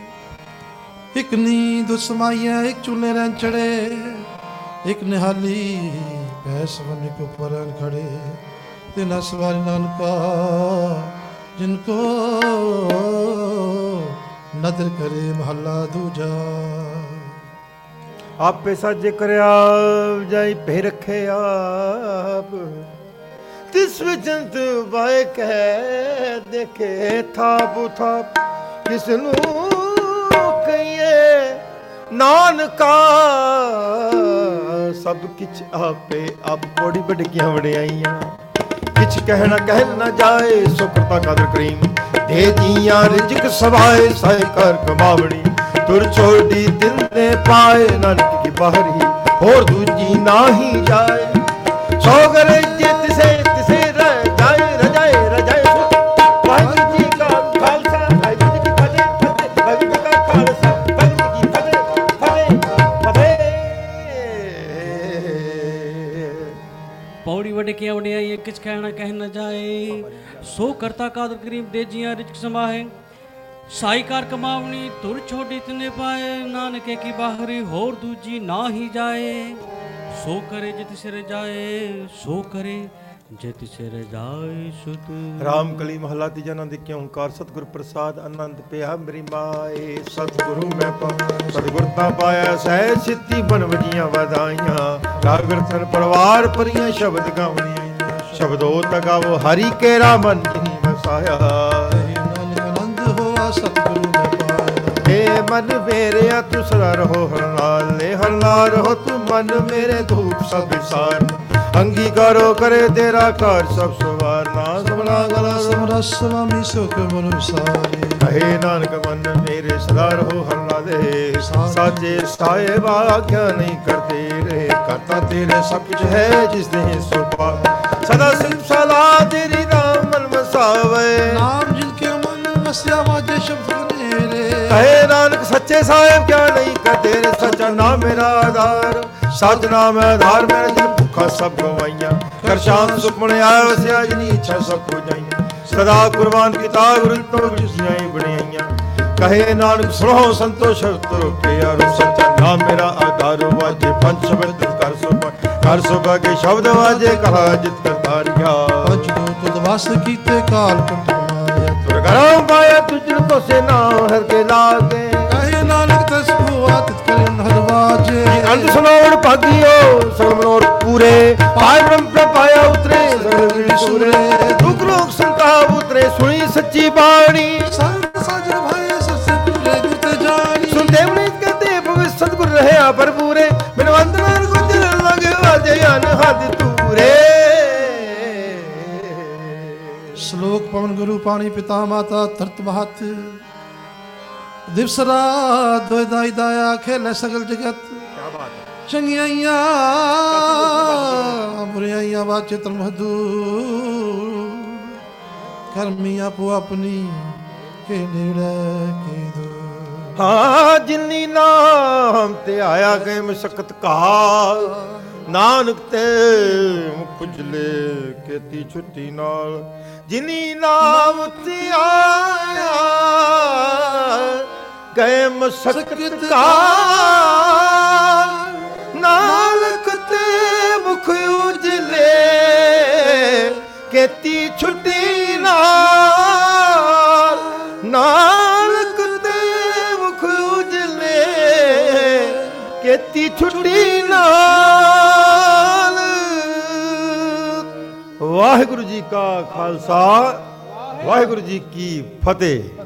ਇੱਕ ਨੀਂਦ ਸਮਾਈਆਂ ਇੱਕ ਚੁੱਲੇ ਰਾਂ ਚੜੇ। ਨਿਹਾਲੀ ਪੈਸ ਬਨ ਕੋ ਪਰਨ ਖੜੇ। ਤੇ ਨਸਵਾਰ ਨਾਨਕਾ, ਜਿਨ ਕੋ ਨਦਰ ਕਰੇ ਮਹੱਲਾ ਦੂਜਾ। ਆਪੇ ਸਾਜੇ ਕਰਿਆ, ਜਾਈ ਭੇ ਰਖੇ ਆਪ। ਤਿਸ ਵਿਚੰਤ ਵਾਏ ਕਹਿ ਦੇਖੇ ਥਾਪ ਥਾਪ ਕਿਸ ਨੂੰ ਨਾਨਕਾ, ਸਭ ਕਿਛ ਆਪੇ ਆਪ ਬੜੀ ਬੜਕੀਆਂ ਵਡਿਆਈਆਂ। ਕਿਛ ਕਹਿਣਾ ਕਹਿ ਨਾ ਜਾਏ ਸੁਖਤਾ ਕਦਰ ਕਰੀਮ। ਦੇ ਜੀਆਂ ਰਿਜਕ ਸਵਾਏ ਸਹਿ ਕਰ ਕਮਾਵਣੀ। ਤੁਰ ਛੋੜੀ ਦਿਲ ਨੇ ਪਾਏ, ਨਾਨਕ ਕੀ ਬਾਹਰੀ। ਹੋਰ ਦੂਜੀ ਨਾਹੀ ਜਾਏ। ਸੋਗਰ ਜੇ ਪੌੜੀ ਵੜ ਕੇ ਵਡਿਆਈ ਕਿਛ ਕਹਿਣਾ ਕਹਿ ਨਾ ਜਾਏ। ਸੋ ਕਰਤਾ ਕਾਦਰ ਕਰੀਮ ਦੇ ਜੀਆਂ ਰਿਚਕ ਸਮਾਹੇ ਕਮਾਵਣੀ ਤੁਰ ਛੋਡੀ ਤਨੇ ਪਾਏ। ਨਾਨਕੇ ਕੀ ਬਾਹਰੀ, ਹੋਰ ਦੂਜੀ ਨਾ ਹੀ ਜਾਏ। ਸੋ ਕਰੇ ਜਿਤ ਸਿਰ ਜਾਏ, ਸੋ ਕਰੇ ਜਿਤ ਸਿਰ ਜਾਏ ਸੁਧ। ਰਾਮ ਕਲੀ ਮਹਲਾ ਤੀਜਾ ਨੰਦ ਕੀ ਓੰਕਾਰ, ਸਤਿਗੁਰ ਪ੍ਰਸਾਦ, ਆਨੰਦ ਪਿਆ ਮੇਰੀ ਮਾਏ। ਸਤਿਗੁਰੂ ਮੈਂ ਪਾ ਸਤਿਗੁਰ ਤਾਂ ਪਾਇਆ ਸਹਿ ਸਿੱਤੀ ਬਨ ਵਧਾਈਆਂ। ਰਾਗ ਰਤਨ ਪਰੀਆਂ ਸ਼ਬਦ ਗਾਵਣੀਆਂ ਸ਼ਬਦੋ ਤਗਾਵੋ ਹਰੀ ਕੇ ਰਾਮਨ ਜਿਨੀ ਵਸਾਇਆ। ਆਨੰਦ ਹੋਆ ਸਤਿਗੁਰੂ ਨੇ ਪਾਇਆ ਏ ਮਨ ਮੇਰਿਆ ਤੂੰ ਰਹੋ ਹਰ ਨਾਲ ਲੈ ਹਰ ਨਾਲ ਰਹੋ ਤੂੰ ਮਨ ਮੇਰੇ ਧੂਪ ਸਭ ਵਿਸਾਰ। ਅੰਗੀਕਾਰੋ ਕਰੇ ਤੇਰਾ ਕਾਰ ਸਭ ਸਵਾਰ। ਨਾ ਸਭਨਾ ਗਲਾ ਸਮਰਾ ਸੁਆਮੀ ਸੁਖ ਮਨ ਵਿਸਾਰੇ ਕਹੇ ਨਾਨਕ ਮਨ ਮੇਰੇ ਸਦਾ ਰਹੋ ਹਰ ਲਾਦੇ ਸਾਚੇ ਸਾਹਿਬ ਆਖਿਆ ਨਹੀਂ ਕਰਦੇ ਰਹੇ। ਕਰਤਾ ਤੇਰੇ ਸਭ ਕੁਝ ਹੈ ਜਿਸ ਦੇ ਸੁਪਾ ਸਦਾ ਸਿਫਤ ਸਲਾਹ ਤੇਰੀ ਨਾਮ ਮਨ ਵਸਾਵੇ। ਨਾਮ ਜਿਨ ਕੇ ਮਨ ਵਸਿਆ ਵਾਜੇ ਸ਼ਬਦ ਨੇਰੇ। ਕਹੇ ਨਾਨਕ ਸੱਚੇ ਸਾਹਿਬ ਕਿਆ ਨਹੀਂ ਤੇਰੇ ਸੱਚਾ ਨਾਮ ਮੇਰਾ ਆਧਾਰ। ਸੱਚ ਨਾਮ ਹੈ ਆਧਾਰ ਮੇਰਾ ਜਿਨ ਭੁੱਖਾ ਸਭ ਗਵਾਈਆਂ। ਕਰ ਸ਼ਾਂਤ ਸੁਖਮਨ ਆਇਆ ਵਸਿਆ ਜਿਨੀ ਇੱਛਾ ਸਭ ਹੋ ਜਾਈਆਂ ਸਦਾ ਕੁਰਬਾਨ ਕੀਤਾ ਗੁਰੂ ਤੋਂ ਜਿਸੀਆਂ ਹੀ ਬਣਾਈਆਂ। ਕਹੇ ਨਾਨਕ ਸੁਣੋ ਸੰਤੋ ਸ਼ਬਦ ਰੋਕੇ ਯਾਰੋ ਸੱਚਾ ਨਾਮ ਮੇਰਾ ਆਧਾਰ ਵਾਜੇ ਪੰਜ ਸ਼ਬਦ ਕਰ ਸੁਭਾ ਕਰ ਸੁਭਾ ਕੇ ਸ਼ਬਦ ਵਾਜੇ ਕਹਾ ਜਿਤ ਕਰਤਾਰਿਆ। ਦੋ ਤੁਧ ਵਸ ਕੀਤੇ ਕਾਲ ਕੰਟ ਮਾਇਆ ਤੁਰ ਗਰਮ ਪਾਇਆ ਤੁਝਨ ਕੋ ਸੇ ਨਾ ਹਰ ਕੇ ਲਾਗੇ। ਕਹੇ ਨਾਨਕ ਤਸ ਭੁਆ ਤਿਤ ਹਰ ਵਾਜੇ ਅੰਤ ਸੁਣਾਉਣ ਭਾਗਿਓ ਸਗਲ ਮਨੋਰ ਪੂਰੇ। ਪਾਇ ਬ੍ਰਹਮ ਪ੍ਰਪਾਇਆ ਉਤਰੇ ਸਗਲ ਵਿਣ ਸੂਰੇ। ਦੁਖ ਰੋਗ ਸੰਤਾਪ ਉਤਰੇ ਸੁਣੀ ਸੱਚੀ ਬਾਣੀ। ਸੰਤ ਸਾਜਨ ਭਾਏ ਸਸੇ ਪੂਰੇ ਗੁਤ ਜਾਣੀ। ਸੁਣ ਦੇਵਨੀ ਕਹਤੇ ਭਗਤ ਸਤਗੁਰ ਰਹਿਆ ਭਰਪੂਰੇ। ਬਿਨ ਵੰਦਨਾ ਗੁੰਜਲ ਲਗੇ ਵਾਜੇ ਅਨਹਦ ਤੂਰੇ ਸ਼ਲੋਕ ਪਵਨ ਗੁਰੂ ਪਾਣੀ ਪਿਤਾ ਮਾਤਾ ਧਰਤ ਮਹਤ। ਦਿਵਸ ਰਾਤ ਦੋਇ ਦਾਈ ਦਾਇਆ ਖੇਲੇ ਸਗਲ ਜਗਤ। ਚੰਗਿਆਈਆਂ ਬੁਰਾਈਆਂ ਬਾਚੇ ਤਨ ਮਹਦੂ ਕਰਮੀ ਆਪੋ ਆਪਣੀ ਕੇ ਨੇੜੇ ਕੇ ਦੋ ਹਾਂ ਜਿਨੀ ਨਾਮ ਤੇ ਆਇਆ ਗਏ ਮਸਕਤ ਕਾਲ ਨਾਨਕ ਤੇ ਮੁਖ ਉਜਲੇ ਕੀਤੀ ਛੁੱਟੀ ਨਾਲ। ਜਿਨੀ ਨਾਮ ਤੇ ਆਇਆ ਗਏ ਮਸਕਤ ਕਾਲ ਨਾਨਕ ਤੇ ਮੁਖ ਉਜਲੇ, ਕੀਤੀ ਛੁੱਟੀ ਨਾਲ। ਨਾਨਕ ਤੇ ਮੁਖ ਉਜਲੇ, ਕੀਤੀ ਛੁੱਟੀ ਨਾਲ। ਵਾਹਿਗੁਰੂ ਜੀ ਕਾ ਖਾਲਸਾ, ਵਾਹਿਗੁਰੂ ਜੀ ਕੀ ਫਤਿਹ।